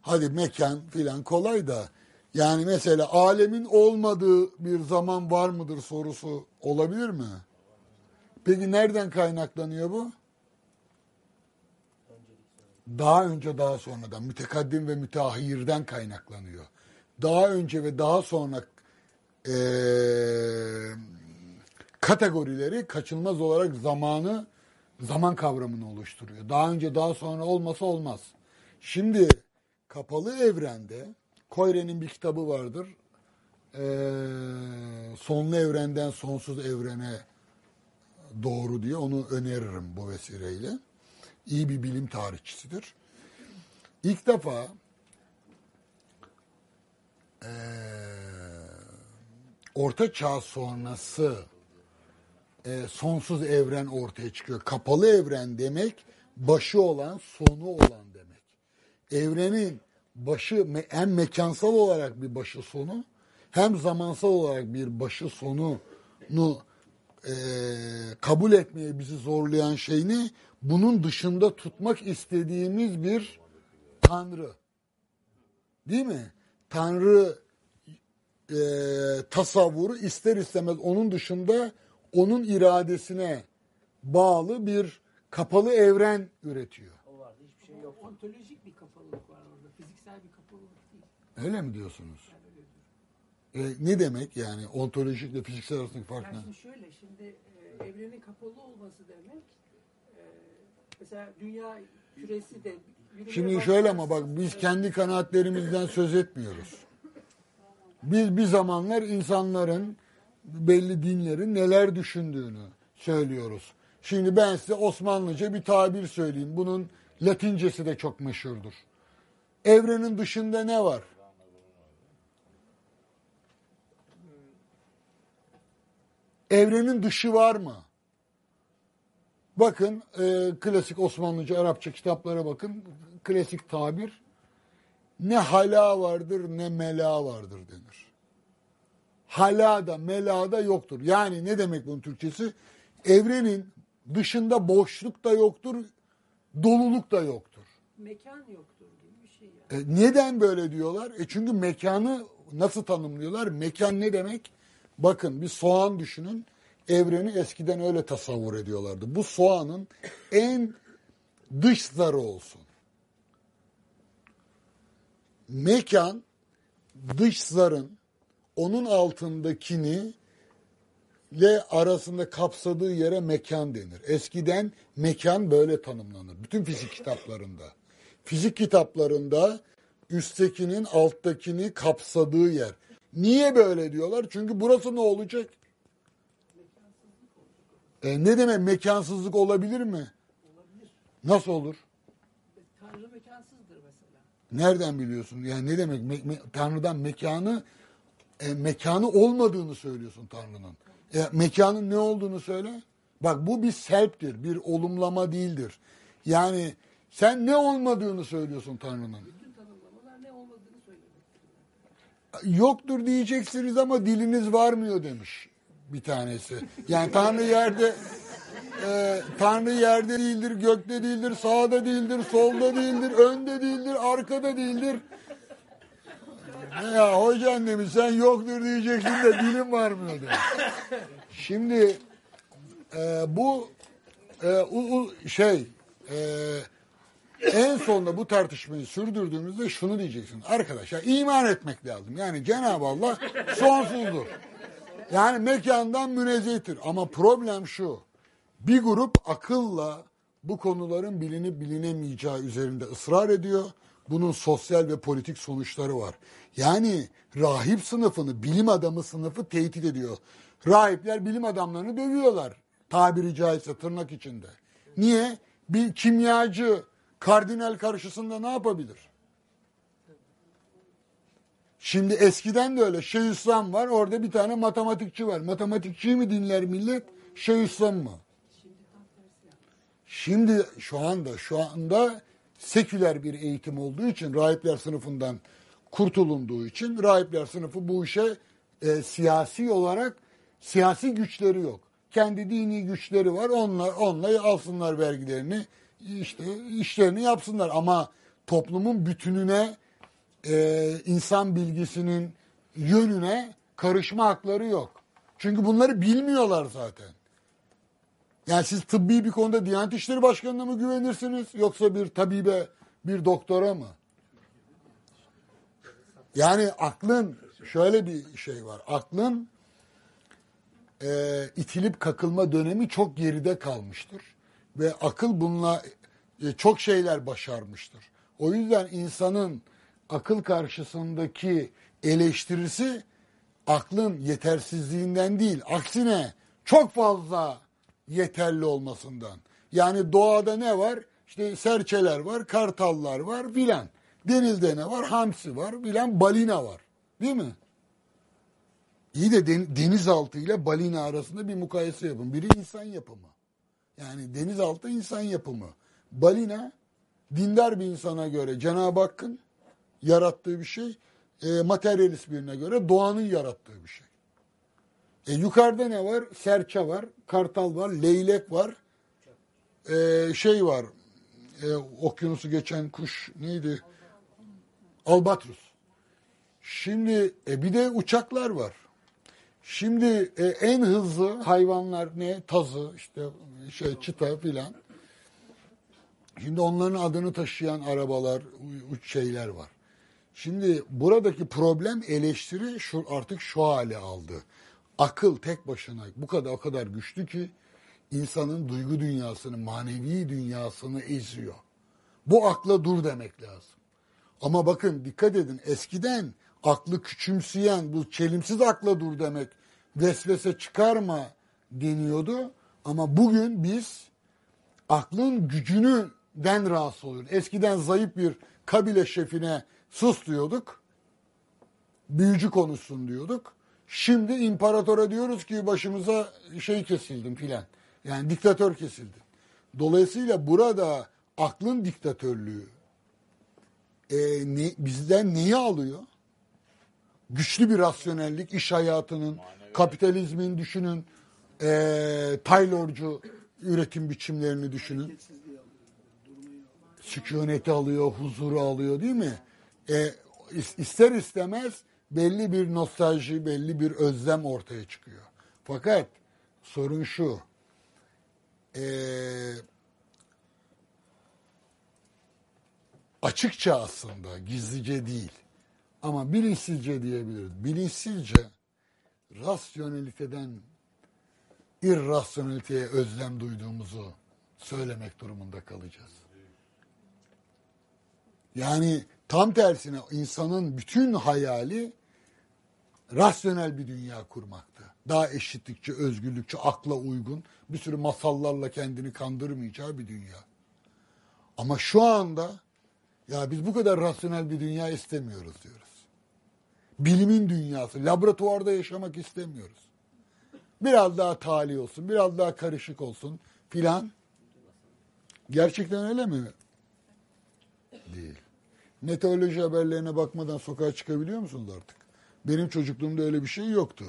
Hadi mekan filan kolay da yani mesela alemin olmadığı bir zaman var mıdır sorusu olabilir mi? Peki nereden kaynaklanıyor bu? Daha önce daha sonradan mütekaddim ve müteahhirden kaynaklanıyor. Daha önce ve daha sonra eee, kategorileri kaçınılmaz olarak zamanı zaman kavramını oluşturuyor. Daha önce daha sonra olmasa olmaz. Şimdi kapalı evrende Koyre'nin bir kitabı vardır. Eee, sonlu evrenden sonsuz evrene doğru diye onu öneririm bu vesileyle. İyi bir bilim tarihçisidir. İlk defa eee Orta Çağ sonrası e, sonsuz evren ortaya çıkıyor. Kapalı evren demek başı olan sonu olan demek. Evrenin başı hem mekansal olarak bir başı sonu hem zamansal olarak bir başı sonunu e, kabul etmeye bizi zorlayan şey ne? Bunun dışında tutmak istediğimiz bir tanrı. Değil mi? Tanrı e, tasavvuru ister istemez onun dışında onun iradesine bağlı bir kapalı evren üretiyor. O vardı hiçbir şey yok. Ontolojik bir kapalılık var orada. Fiziksel bir kapalılık değil. Öyle mi diyorsunuz? E, ne demek yani ontolojikle fiziksel arasındaki fark Yani ne? şimdi şöyle, şimdi e, evrenin kapalı olması demek, e, mesela dünya küresi de... Şimdi şöyle ama bak biz kendi kanaatlerimizden söz etmiyoruz. Biz bir zamanlar insanların belli dinlerin neler düşündüğünü söylüyoruz. Şimdi ben size Osmanlıca bir tabir söyleyeyim. Bunun Latincesi de çok meşhurdur. Evrenin dışında ne var? Evrenin dışı var mı? Bakın e, klasik Osmanlıca, Arapça kitaplara bakın. Klasik tabir ne hala vardır ne mela vardır denir. Hala da mela da yoktur. Yani ne demek bunun Türkçesi? Evrenin dışında boşluk da yoktur, doluluk da yoktur. Mekan yoktur gibi bir şey yani. E, neden böyle diyorlar? E çünkü mekanı nasıl tanımlıyorlar? Mekan ne demek? Bakın bir soğan düşünün. Evreni eskiden öyle tasavvur ediyorlardı. Bu soğanın en dış zarı olsun. Mekan dış zarın onun altındakini ile arasında kapsadığı yere mekan denir. Eskiden mekan böyle tanımlanır. Bütün fizik kitaplarında. Fizik kitaplarında üsttekinin alttakini kapsadığı yer. Niye böyle diyorlar? Çünkü burası ne olacak? E, ne demek mekansızlık olabilir mi? Nasıl olur? Nereden biliyorsun? Yani ne demek? Me- me- Tanrı'dan mekanı e, mekanı olmadığını söylüyorsun Tanrı'nın. E, mekanın ne olduğunu söyle. Bak bu bir selptir, bir olumlama değildir. Yani sen ne olmadığını söylüyorsun Tanrı'nın. Yoktur diyeceksiniz ama diliniz varmıyor demiş bir tanesi. Yani Tanrı yerde e, Tanrı yerde değildir, gökte değildir, sağda değildir, solda değildir, önde değildir, arkada değildir. Ya hocam demiş sen yoktur diyeceksin de dilim varmıyor demiş. Şimdi e, bu e, u- u- şey e, en sonunda bu tartışmayı sürdürdüğümüzde şunu diyeceksin. Arkadaşlar iman etmek lazım. Yani Cenab-ı Allah sonsuzdur. Yani mekandan münezzehtir. Ama problem şu. Bir grup akılla bu konuların bilinip bilinemeyeceği üzerinde ısrar ediyor. Bunun sosyal ve politik sonuçları var. Yani rahip sınıfını, bilim adamı sınıfı tehdit ediyor. Rahipler bilim adamlarını dövüyorlar. Tabiri caizse tırnak içinde. Niye? Bir kimyacı kardinal karşısında ne yapabilir? Şimdi eskiden de öyle. Şeyhülislam var. Orada bir tane matematikçi var. Matematikçiyi mi dinler millet? Şeyhülislam mı? Şimdi şu anda şu anda seküler bir eğitim olduğu için rahipler sınıfından kurtulunduğu için rahipler sınıfı bu işe e, siyasi olarak siyasi güçleri yok. Kendi dini güçleri var. Onlar onunla alsınlar vergilerini işte işlerini yapsınlar ama toplumun bütününe e, insan bilgisinin yönüne karışma hakları yok. Çünkü bunları bilmiyorlar zaten. Yani siz tıbbi bir konuda Diyanet İşleri Başkanı'na mı güvenirsiniz yoksa bir tabibe, bir doktora mı? Yani aklın şöyle bir şey var. Aklın e, itilip kakılma dönemi çok geride kalmıştır. Ve akıl bununla e, çok şeyler başarmıştır. O yüzden insanın akıl karşısındaki eleştirisi aklın yetersizliğinden değil, aksine çok fazla yeterli olmasından. Yani doğada ne var? İşte serçeler var, kartallar var filan. Denizde ne var? Hamsi var filan, balina var. Değil mi? İyi de den- denizaltı ile balina arasında bir mukayese yapın. Biri insan yapımı. Yani denizaltı insan yapımı. Balina dindar bir insana göre Cenab-ı Hakk'ın yarattığı bir şey. E, materyalist birine göre doğanın yarattığı bir şey. E, yukarıda ne var? Serçe var, kartal var, leylek var. E, şey var. E, okyanusu geçen kuş neydi? Albatros. Şimdi e, bir de uçaklar var. Şimdi e, en hızlı hayvanlar ne? Tazı, işte şey çita filan. Şimdi onların adını taşıyan arabalar, uç şeyler var. Şimdi buradaki problem eleştiri şu artık şu hale aldı. Akıl tek başına bu kadar o kadar güçlü ki insanın duygu dünyasını, manevi dünyasını eziyor. Bu akla dur demek lazım. Ama bakın dikkat edin eskiden aklı küçümseyen bu çelimsiz akla dur demek vesvese çıkarma deniyordu. Ama bugün biz aklın gücününden rahatsız oluyoruz. Eskiden zayıf bir kabile şefine sus diyorduk. Büyücü konuşsun diyorduk. Şimdi imparatora diyoruz ki başımıza şey kesildim filan. Yani diktatör kesildi. Dolayısıyla burada aklın diktatörlüğü e, ne, bizden neyi alıyor? Güçlü bir rasyonellik, iş hayatının, kapitalizmin düşünün, e, Taylorcu üretim biçimlerini düşünün. Sükuneti alıyor, huzuru alıyor değil mi? E, is- ister istemez belli bir nostalji, belli bir özlem ortaya çıkıyor. Fakat sorun şu, e, açıkça aslında, gizlice değil ama bilinçsizce diyebiliriz. Bilinçsizce rasyoneliteden irrasyoneliteye özlem duyduğumuzu söylemek durumunda kalacağız. Yani tam tersine insanın bütün hayali rasyonel bir dünya kurmaktı. Daha eşitlikçi, özgürlükçü, akla uygun, bir sürü masallarla kendini kandırmayacağı bir dünya. Ama şu anda ya biz bu kadar rasyonel bir dünya istemiyoruz diyoruz. Bilimin dünyası, laboratuvarda yaşamak istemiyoruz. Biraz daha tali olsun, biraz daha karışık olsun filan. Gerçekten öyle mi? Değil. Meteoroloji haberlerine bakmadan sokağa çıkabiliyor musunuz artık? Benim çocukluğumda öyle bir şey yoktu.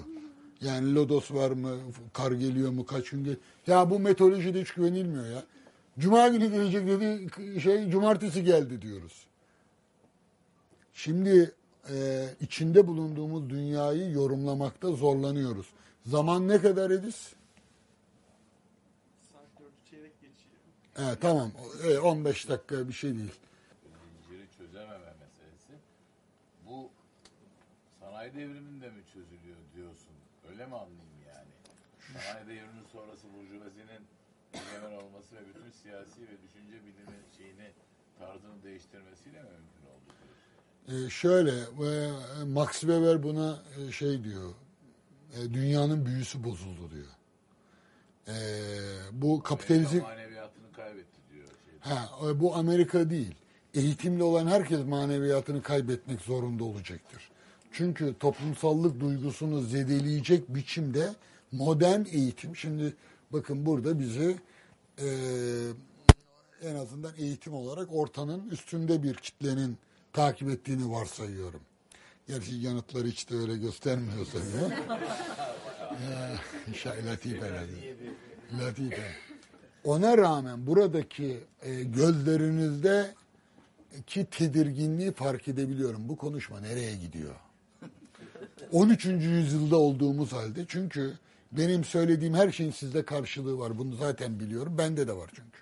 Yani lodos var mı, kar geliyor mu, kaç gün gel- Ya bu meteorolojide hiç güvenilmiyor ya. Cuma günü gelecek dedi, şey cumartesi geldi diyoruz. Şimdi e, içinde bulunduğumuz dünyayı yorumlamakta zorlanıyoruz. Zaman ne kadar Edis? Saat dördü çeyrek geçiyor. He, tamam, e, 15 dakika bir şey değil. zinciri çözememe meselesi. Bu sanayi devriminde mi çözülüyor diyorsun? Öyle mi anlayayım yani? Sanayi devriminin sonrası burjuvazinin egemen olması ve bütün siyasi ve düşünce bilimi şeyini tarzını değiştirmesiyle mi mümkün oldu diyorsun? Ee, şöyle e, Max Weber buna e, şey diyor e, dünyanın büyüsü bozuldu diyor. E, bu kapitalizm maneviyatını kaybetti diyor. Ha, e, bu Amerika değil. Eğitimli olan herkes maneviyatını kaybetmek zorunda olacaktır. Çünkü toplumsallık duygusunu zedeleyecek biçimde modern eğitim, şimdi bakın burada bizi eee, en azından eğitim olarak ortanın üstünde bir kitlenin takip ettiğini varsayıyorum. Gerçi yanıtları hiç de öyle göstermiyorsa bile. Ya, şey, latife, latife. Latife. Ona rağmen buradaki e, gözlerinizde ki tedirginliği fark edebiliyorum. Bu konuşma nereye gidiyor? 13. yüzyılda olduğumuz halde çünkü benim söylediğim her şeyin sizde karşılığı var. Bunu zaten biliyorum. Bende de var çünkü.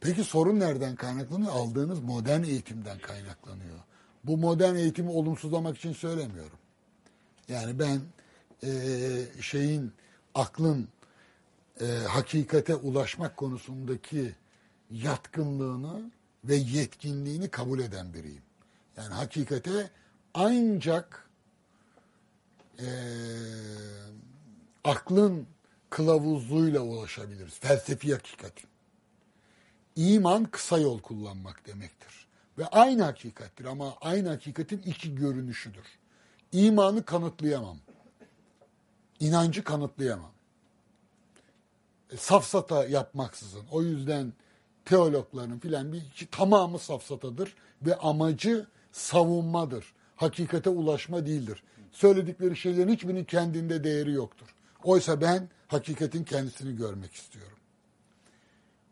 Peki sorun nereden kaynaklanıyor? Aldığınız modern eğitimden kaynaklanıyor. Bu modern eğitimi olumsuzlamak için söylemiyorum. Yani ben eee, şeyin aklın eee, hakikate ulaşmak konusundaki yatkınlığını ve yetkinliğini kabul eden biriyim. Yani hakikate ancak eee, aklın kılavuzluğuyla ulaşabiliriz. Felsefi hakikatin. İman kısa yol kullanmak demektir. Ve aynı hakikattir ama aynı hakikatin iki görünüşüdür. İmanı kanıtlayamam. İnancı kanıtlayamam. E, safsata yapmaksızın. O yüzden teologların filan bir tamamı safsatadır ve amacı savunmadır. Hakikate ulaşma değildir. Söyledikleri şeylerin hiçbirinin kendinde değeri yoktur. Oysa ben hakikatin kendisini görmek istiyorum.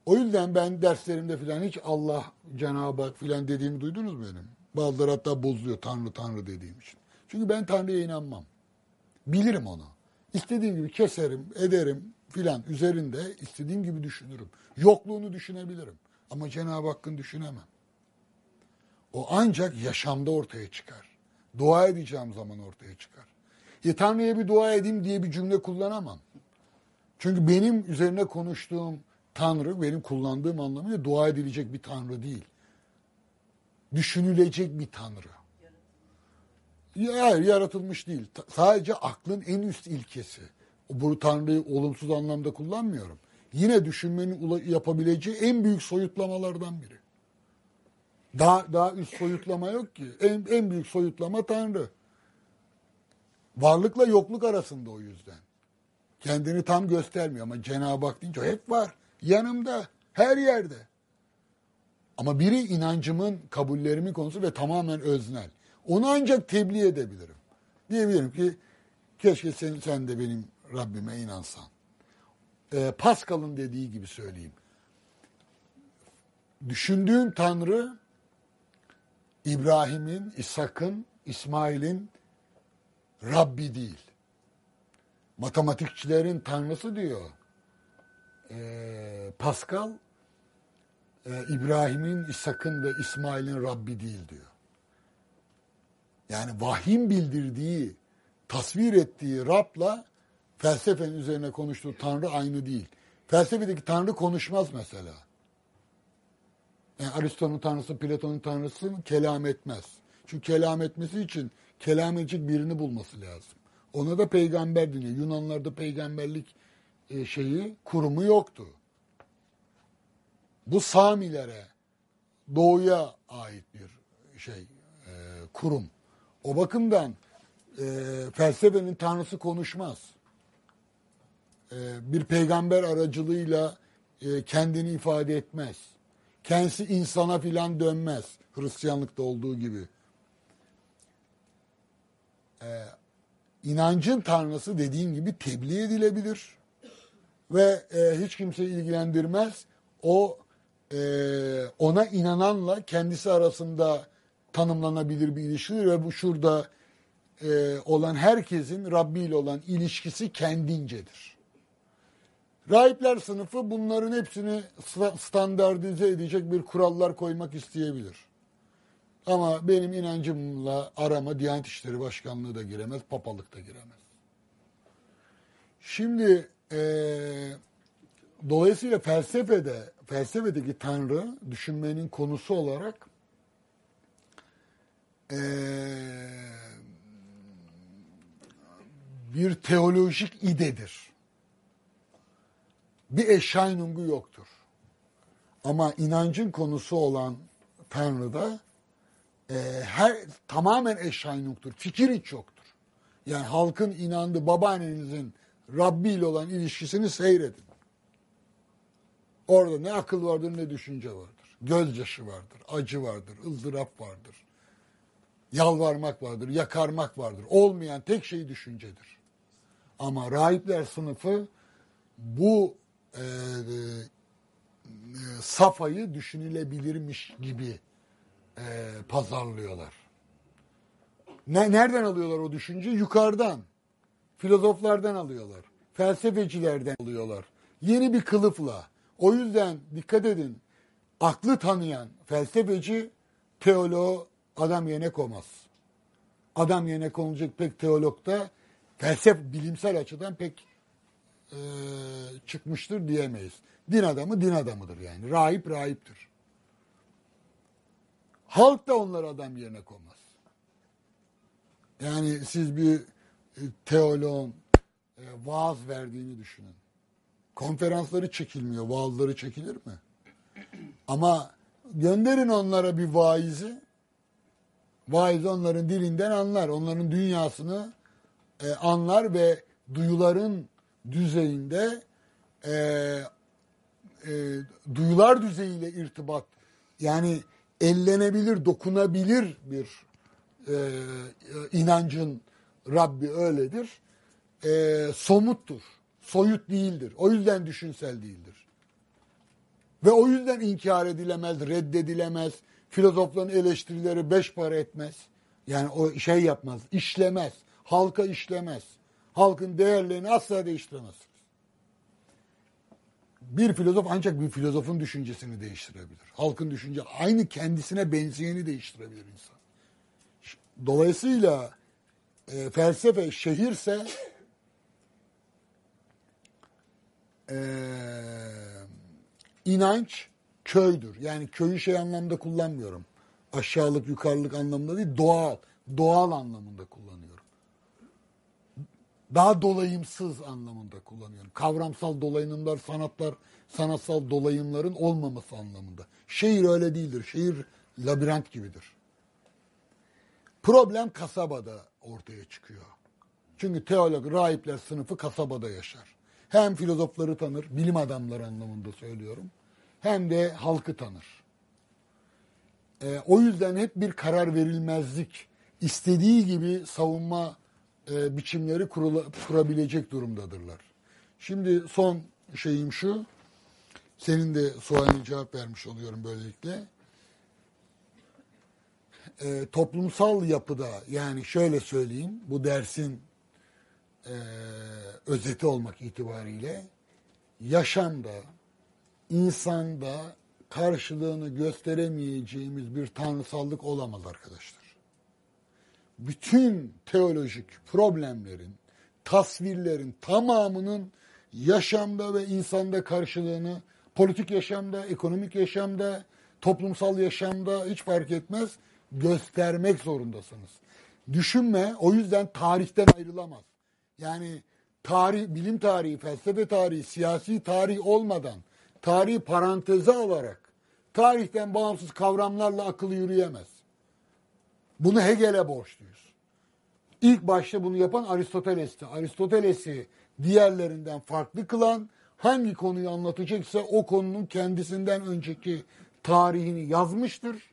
O yüzden ben derslerimde filan hiç Allah, Cenab-ı Hak filan dediğimi duydunuz mu benim? Bazıları hatta bozuluyor Tanrı Tanrı dediğim için. Çünkü ben Tanrı'ya inanmam. Bilirim onu. İstediğim gibi keserim, ederim filan üzerinde istediğim gibi düşünürüm. Yokluğunu düşünebilirim. Ama Cenab-ı Hakk'ın düşünemem. O ancak yaşamda ortaya çıkar. Dua edeceğim zaman ortaya çıkar. Ya Tanrı'ya bir dua edeyim diye bir cümle kullanamam. Çünkü benim üzerine konuştuğum Tanrı, benim kullandığım anlamıyla dua edilecek bir Tanrı değil. Düşünülecek bir Tanrı. Hayır, yaratılmış değil. Sadece aklın en üst ilkesi. Bu Tanrı'yı olumsuz anlamda kullanmıyorum. Yine düşünmenin yapabileceği en büyük soyutlamalardan biri. Daha, daha üst soyutlama yok ki. En, en büyük soyutlama Tanrı. Varlıkla yokluk arasında o yüzden. Kendini tam göstermiyor ama Cenab-ı Hak deyince hep var. Yanımda, her yerde. Ama biri inancımın, kabullerimin konusu ve tamamen öznel. Onu ancak tebliğ edebilirim. Diyebilirim ki keşke sen, sen de benim Rabbime inansan. Ee, Pascal'ın dediği gibi söyleyeyim. Düşündüğüm Tanrı İbrahim'in, İshak'ın, İsmail'in Rabbi değil. Matematikçilerin tanrısı diyor. Ee, Pascal, e, İbrahim'in, İshak'ın ve İsmail'in Rabbi değil diyor. Yani vahyin bildirdiği, tasvir ettiği Rab'la felsefenin üzerine konuştuğu Tanrı aynı değil. Felsefedeki Tanrı konuşmaz mesela. Yani Aristo'nun tanrısı, Platon'un tanrısı kelam etmez. Çünkü kelam etmesi için kelam edecek birini bulması lazım. Ona da peygamber deniyor. Yunanlarda peygamberlik e, şeyi, kurumu yoktu. Bu Samilere, doğuya ait bir şey, e, kurum. O bakımdan e, felsefenin tanrısı konuşmaz. E, bir peygamber aracılığıyla e, kendini ifade etmez. Kendisi insana filan dönmez. Hristiyanlıkta olduğu gibi. Ee, inancın tanrısı dediğim gibi tebliğ edilebilir. Ve e, hiç kimseyi ilgilendirmez. O e, ona inananla kendisi arasında tanımlanabilir bir ilişkidir ve bu şurada e, olan herkesin Rabbi ile olan ilişkisi kendincedir. Rahipler sınıfı bunların hepsini sta- standartize edecek bir kurallar koymak isteyebilir. Ama benim inancımla arama Diyanet İşleri Başkanlığı da giremez, papalık da giremez. Şimdi eee, dolayısıyla felsefede, felsefedeki Tanrı düşünmenin konusu olarak eee, bir teolojik idedir bir eşaynungu yoktur. Ama inancın konusu olan Tanrı'da e, her tamamen eşhaynuktur. Fikir hiç yoktur. Yani halkın inandığı babaannenizin Rabbi ile olan ilişkisini seyredin. Orada ne akıl vardır ne düşünce vardır. Gözyaşı vardır, acı vardır, ızdırap vardır. Yalvarmak vardır, yakarmak vardır. Olmayan tek şey düşüncedir. Ama rahipler sınıfı bu e, e, safayı düşünülebilirmiş gibi e, pazarlıyorlar. Ne, nereden alıyorlar o düşünceyi? Yukarıdan. Filozoflardan alıyorlar. Felsefecilerden alıyorlar. Yeni bir kılıfla. O yüzden dikkat edin. Aklı tanıyan felsefeci teoloğu adam yerine koymaz. Adam yerine konulacak pek teologda felsef bilimsel açıdan pek e, çıkmıştır diyemeyiz. Din adamı din adamıdır yani. Rahip rahiptir. Halk da onları adam yerine koymaz. Yani siz bir e, teoloğun e, vaaz verdiğini düşünün. Konferansları çekilmiyor, vaazları çekilir mi? Ama gönderin onlara bir vaizi. Vaiz onların dilinden anlar. Onların dünyasını e, anlar ve duyuların düzeyinde e, e, duyular düzeyiyle irtibat yani ellenebilir, dokunabilir bir e, inancın Rabbi öyledir. E, somuttur. Soyut değildir. O yüzden düşünsel değildir. Ve o yüzden inkar edilemez, reddedilemez. Filozofların eleştirileri beş para etmez. Yani o şey yapmaz, işlemez. Halka işlemez. Halkın değerlerini asla değiştiremez. Bir filozof ancak bir filozofun düşüncesini değiştirebilir. Halkın düşünce aynı kendisine benzeyeni değiştirebilir insan. Dolayısıyla e, felsefe şehirse e, inanç köydür. Yani köyü şey anlamda kullanmıyorum. Aşağılık yukarılık anlamında değil doğal. Doğal anlamında kullanıyorum. Daha dolayımsız anlamında kullanıyorum. Kavramsal dolayımlar, sanatlar, sanatsal dolayımların olmaması anlamında. Şehir öyle değildir. Şehir labirent gibidir. Problem kasabada ortaya çıkıyor. Çünkü teolog, rahipler sınıfı kasabada yaşar. Hem filozofları tanır, bilim adamları anlamında söylüyorum. Hem de halkı tanır. E, o yüzden hep bir karar verilmezlik, istediği gibi savunma e, biçimleri kurula, kurabilecek durumdadırlar. Şimdi son şeyim şu, senin de sualine cevap vermiş oluyorum böylelikle. E, toplumsal yapıda yani şöyle söyleyeyim, bu dersin e, özeti olmak itibariyle yaşamda, insanda karşılığını gösteremeyeceğimiz bir tanrısallık olamaz arkadaşlar. Bütün teolojik problemlerin, tasvirlerin tamamının yaşamda ve insanda karşılığını politik yaşamda, ekonomik yaşamda, toplumsal yaşamda hiç fark etmez göstermek zorundasınız. Düşünme o yüzden tarihten ayrılamaz. Yani tarih, bilim tarihi, felsefe tarihi, siyasi tarih olmadan tarihi paranteze alarak tarihten bağımsız kavramlarla akıl yürüyemez. Bunu Hegel'e borçluyuz. İlk başta bunu yapan Aristoteles'ti. Aristoteles'i diğerlerinden farklı kılan hangi konuyu anlatacaksa o konunun kendisinden önceki tarihini yazmıştır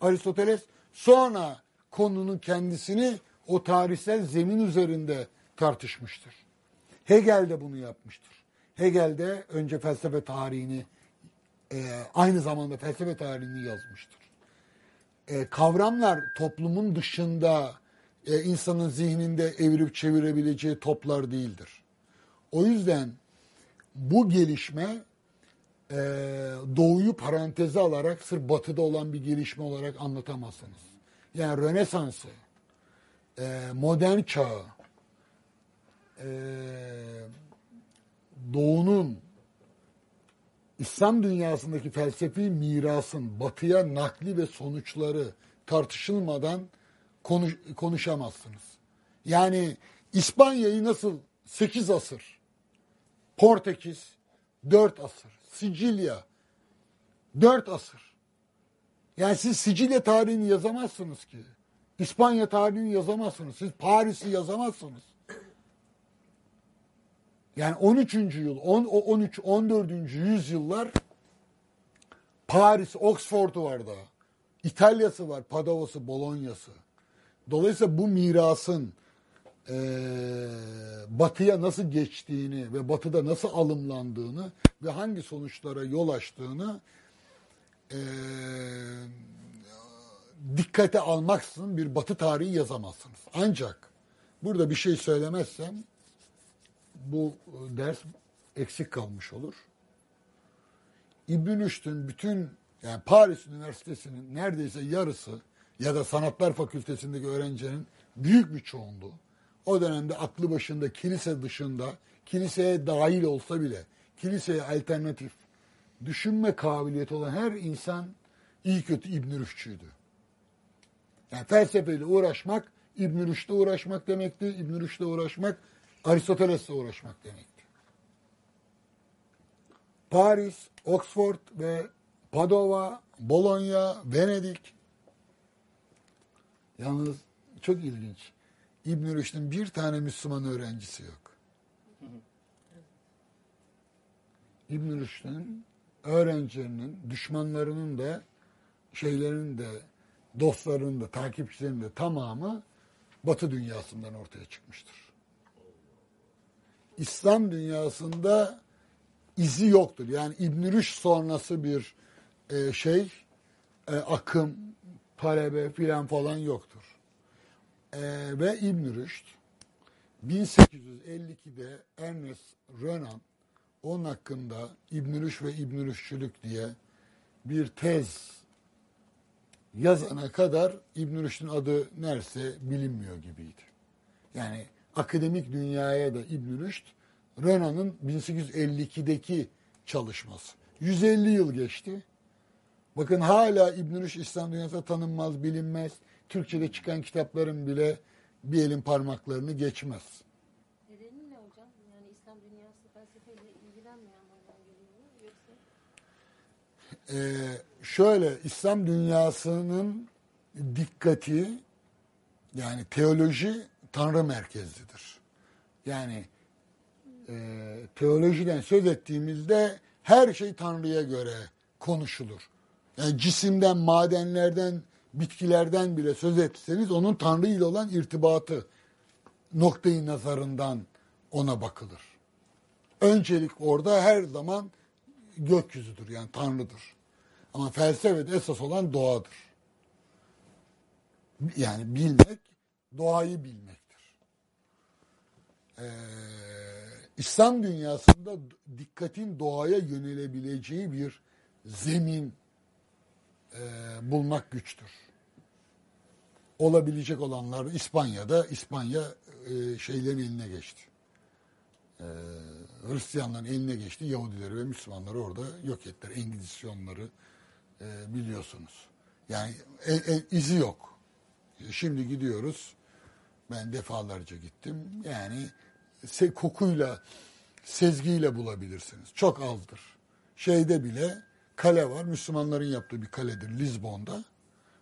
Aristoteles. Sonra konunun kendisini o tarihsel zemin üzerinde tartışmıştır. Hegel de bunu yapmıştır. Hegel de önce felsefe tarihini e, aynı zamanda felsefe tarihini yazmıştır. E, kavramlar toplumun dışında e, insanın zihninde evirip çevirebileceği toplar değildir. O yüzden bu gelişme e, doğuyu paranteze alarak sırf batıda olan bir gelişme olarak anlatamazsınız. Yani Rönesans'ı, e, modern çağı, e, doğunun İslam dünyasındaki felsefi mirasın batıya nakli ve sonuçları tartışılmadan konuş, konuşamazsınız. Yani İspanya'yı nasıl 8 asır, Portekiz 4 asır, Sicilya 4 asır. Yani siz Sicilya tarihini yazamazsınız ki. İspanya tarihini yazamazsınız. Siz Paris'i yazamazsınız. Yani 13. yıl, 10, o 13, 14. yüzyıllar Paris, Oxford'u var daha. İtalya'sı var, Padova'sı, Bolonya'sı. Dolayısıyla bu mirasın eee, batıya nasıl geçtiğini ve batıda nasıl alımlandığını ve hangi sonuçlara yol açtığını eee, dikkate almaksızın bir batı tarihi yazamazsınız. Ancak burada bir şey söylemezsem bu ders eksik kalmış olur. İbn Rüşd'ün bütün yani Paris Üniversitesi'nin neredeyse yarısı ya da Sanatlar Fakültesindeki öğrencilerin büyük bir çoğunluğu o dönemde aklı başında kilise dışında kiliseye dahil olsa bile kiliseye alternatif düşünme kabiliyeti olan her insan iyi kötü İbn Rüşd'çüydü. Yani felsefeyle uğraşmak İbn Rüşd'le uğraşmak demekti. İbn Rüşd'le uğraşmak Aristoteles'le uğraşmak demekti. Paris, Oxford ve Padova, Bologna, Venedik. Yalnız çok ilginç. İbn Rüşd'ün bir tane Müslüman öğrencisi yok. İbn Rüşd'ün öğrencilerinin, düşmanlarının da şeylerin de dostlarının da takipçilerinin de tamamı Batı dünyasından ortaya çıkmıştır. İslam dünyasında izi yoktur. Yani İbn sonrası bir e, şey, e, akım, talebe filan falan yoktur. E, ve İbn Rüşd 1852'de Ernest Renan onun hakkında İbn Rüşd ve İbn Rüşdçülük diye bir tez yazana kadar İbn Rüşd'ün adı nerse bilinmiyor gibiydi. Yani akademik dünyaya da İbn Rüşd Renan'ın 1852'deki çalışması. 150 yıl geçti. Bakın hala İbn Rüşd İslam dünyasında tanınmaz, bilinmez. Türkçe'de çıkan kitapların bile bir elin parmaklarını geçmez. Nedeni ne hocam? Yani İslam dünyası felsefeyle ilgilenmeyen anlamına geliyor? Yoksa Ee, şöyle İslam dünyasının dikkati yani teoloji tanrı merkezlidir. Yani e, teolojiden söz ettiğimizde her şey tanrıya göre konuşulur. Yani cisimden, madenlerden, bitkilerden bile söz etseniz onun tanrı ile olan irtibatı noktayı nazarından ona bakılır. Öncelik orada her zaman gökyüzüdür yani tanrıdır. Ama felsefede esas olan doğadır. Yani bilmek, doğayı bilmektir. Ee, İslam dünyasında dikkatin doğaya yönelebileceği bir zemin e, bulmak güçtür. Olabilecek olanlar İspanya'da, İspanya e, şeylerin eline geçti. Ee, Hristiyanların eline geçti. Yahudileri ve Müslümanları orada yok ettiler. Engizisyonları e, biliyorsunuz. Yani e, e, izi yok. Şimdi gidiyoruz. Ben defalarca gittim. Yani se, kokuyla, sezgiyle bulabilirsiniz. Çok azdır. Şeyde bile kale var. Müslümanların yaptığı bir kaledir Lizbon'da.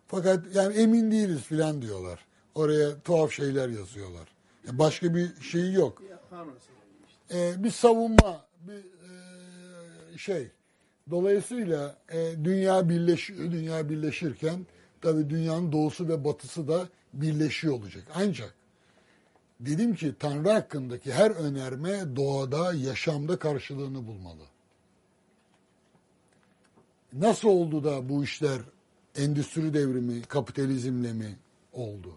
Fakat yani emin değiliz filan diyorlar. Oraya tuhaf şeyler yazıyorlar. Yani başka bir şeyi yok Ya, Tanrı sebebi işte. e, bir savunma, bir e, şey. Dolayısıyla e, dünya birleşiyor. Dünya birleşirken tabii dünyanın doğusu ve batısı da birleşiyor olacak. Ancak dedim ki Tanrı hakkındaki her önerme doğada, yaşamda karşılığını bulmalı. Nasıl oldu da bu işler endüstri devrimi, kapitalizmle mi oldu?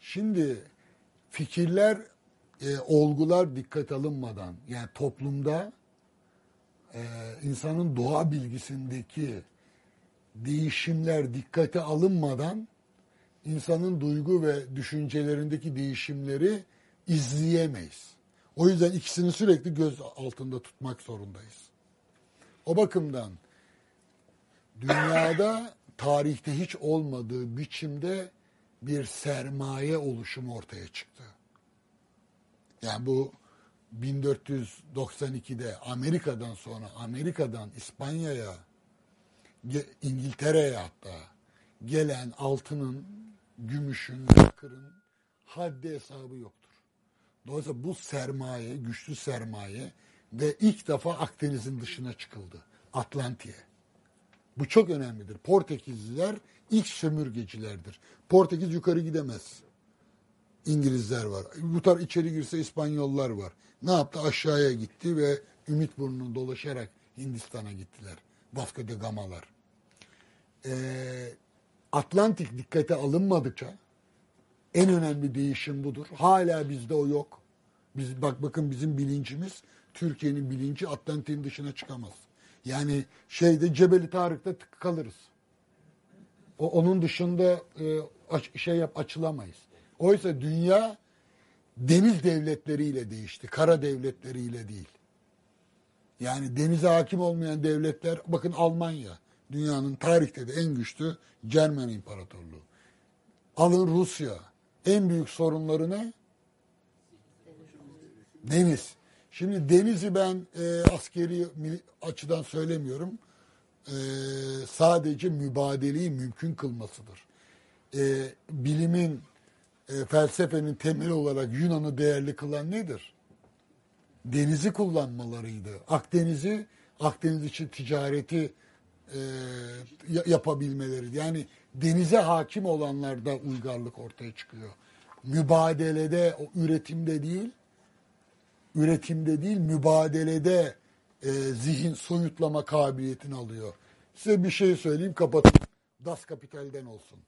Şimdi fikirler e, olgular dikkat alınmadan yani toplumda e, insanın doğa bilgisindeki değişimler dikkate alınmadan insanın duygu ve düşüncelerindeki değişimleri izleyemeyiz. O yüzden ikisini sürekli göz altında tutmak zorundayız. O bakımdan dünyada tarihte hiç olmadığı biçimde bir sermaye oluşumu ortaya çıktı. Yani bu 1492'de Amerika'dan sonra Amerika'dan İspanya'ya İngiltere'ye hatta gelen altının, gümüşün, bakırın haddi hesabı yoktur. Dolayısıyla bu sermaye, güçlü sermaye ve ilk defa Akdeniz'in dışına çıkıldı. Atlantik'e. Bu çok önemlidir. Portekizliler ilk sömürgecilerdir. Portekiz yukarı gidemez. İngilizler var. Bu taraf içeri girse İspanyollar var. Ne yaptı? Aşağıya gitti ve Ümit Burnu'nu dolaşarak Hindistan'a gittiler. Vasco da Gama'lar. Ee, Atlantik dikkate alınmadıkça en önemli değişim budur. Hala bizde o yok. Biz bak bakın bizim bilincimiz Türkiye'nin bilinci Atlantik'in dışına çıkamaz. Yani şeyde Cebeli Tarık'ta tık kalırız. O onun dışında e, aç- şey yap açılamayız. Oysa dünya deniz devletleriyle değişti. Kara devletleriyle değil. Yani denize hakim olmayan devletler bakın Almanya dünyanın tarihte de en güçlü Cermen İmparatorluğu. Alın Rusya. En büyük sorunları ne? Deniz. Şimdi denizi ben e, askeri açıdan söylemiyorum. E, sadece mübadeleyi mümkün kılmasıdır. E, bilimin, e, felsefenin temeli olarak Yunan'ı değerli kılan nedir? Denizi kullanmalarıydı. Akdeniz'i, Akdeniz için ticareti e, ya- yapabilmeleri. Yani denize hakim olanlarda uygarlık ortaya çıkıyor. Mübadelede, o üretimde değil, üretimde değil, mübadelede e, zihin soyutlama kabiliyetini alıyor. Size bir şey söyleyeyim, kapatayım. Das Kapital'den olsun.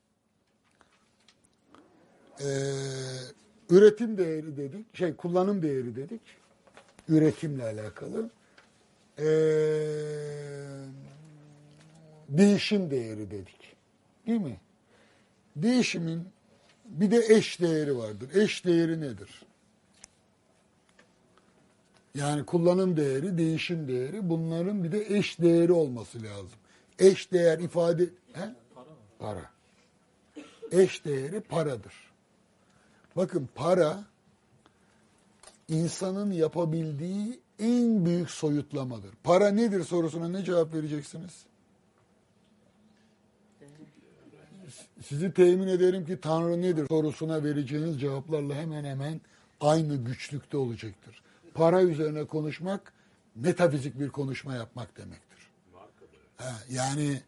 Ee, üretim değeri dedik, şey kullanım değeri dedik. Üretimle alakalı. Ee, değişim değeri dedik. Değil mi? Değişimin bir de eş değeri vardır. Eş değeri nedir? Yani kullanım değeri, değişim değeri bunların bir de eş değeri olması lazım. Eş değer ifade... He? Para. Eş değeri paradır. Bakın para insanın yapabildiği en büyük soyutlamadır. Para nedir sorusuna ne cevap vereceksiniz? Sizi temin ederim ki Tanrı nedir sorusuna vereceğiniz cevaplarla hemen hemen aynı güçlükte olacaktır. Para üzerine konuşmak metafizik bir konuşma yapmak demektir. Ha, yani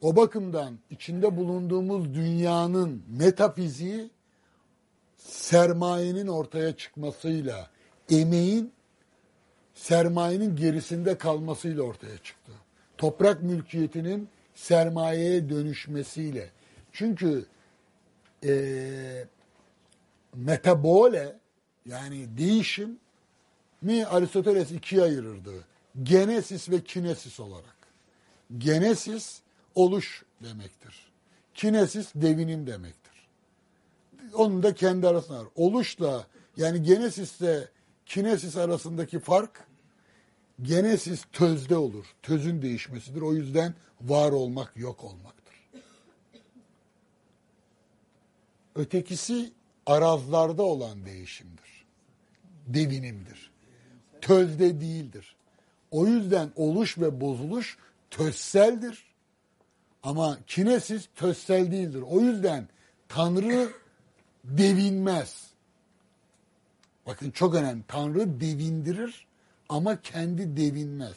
o bakımdan içinde bulunduğumuz dünyanın metafiziği sermayenin ortaya çıkmasıyla, emeğin sermayenin gerisinde kalmasıyla ortaya çıktı. Toprak mülkiyetinin sermayeye dönüşmesiyle. Çünkü eee metabole yani değişim mi Aristoteles ikiye ayırırdı. Genesis ve kinesis olarak. Genesis oluş demektir. Kinesis devinim demektir. Onun da kendi arasında var. Oluşla yani genesisle kinesis arasındaki fark genesis tözde olur. Tözün değişmesidir. O yüzden var olmak yok olmaktır. Ötekisi arazlarda olan değişimdir. Devinimdir. Tözde değildir. O yüzden oluş ve bozuluş tözseldir. Ama kinesis tözsel değildir. O yüzden Tanrı devinmez. Bakın çok önemli. Tanrı devindirir ama kendi devinmez.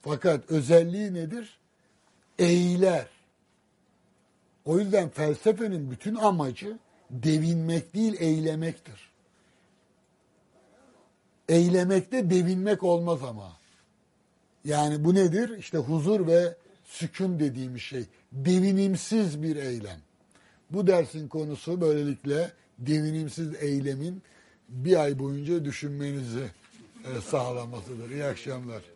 Fakat özelliği nedir? Eyler. O yüzden felsefenin bütün amacı devinmek değil eylemektir. Eylemekte devinmek olmaz ama. Yani bu nedir? İşte huzur ve sükun dediğimiz şey. Devinimsiz bir eylem. Bu dersin konusu böylelikle devinimsiz eylemin bir ay boyunca düşünmenizi e, sağlamasıdır. İyi akşamlar.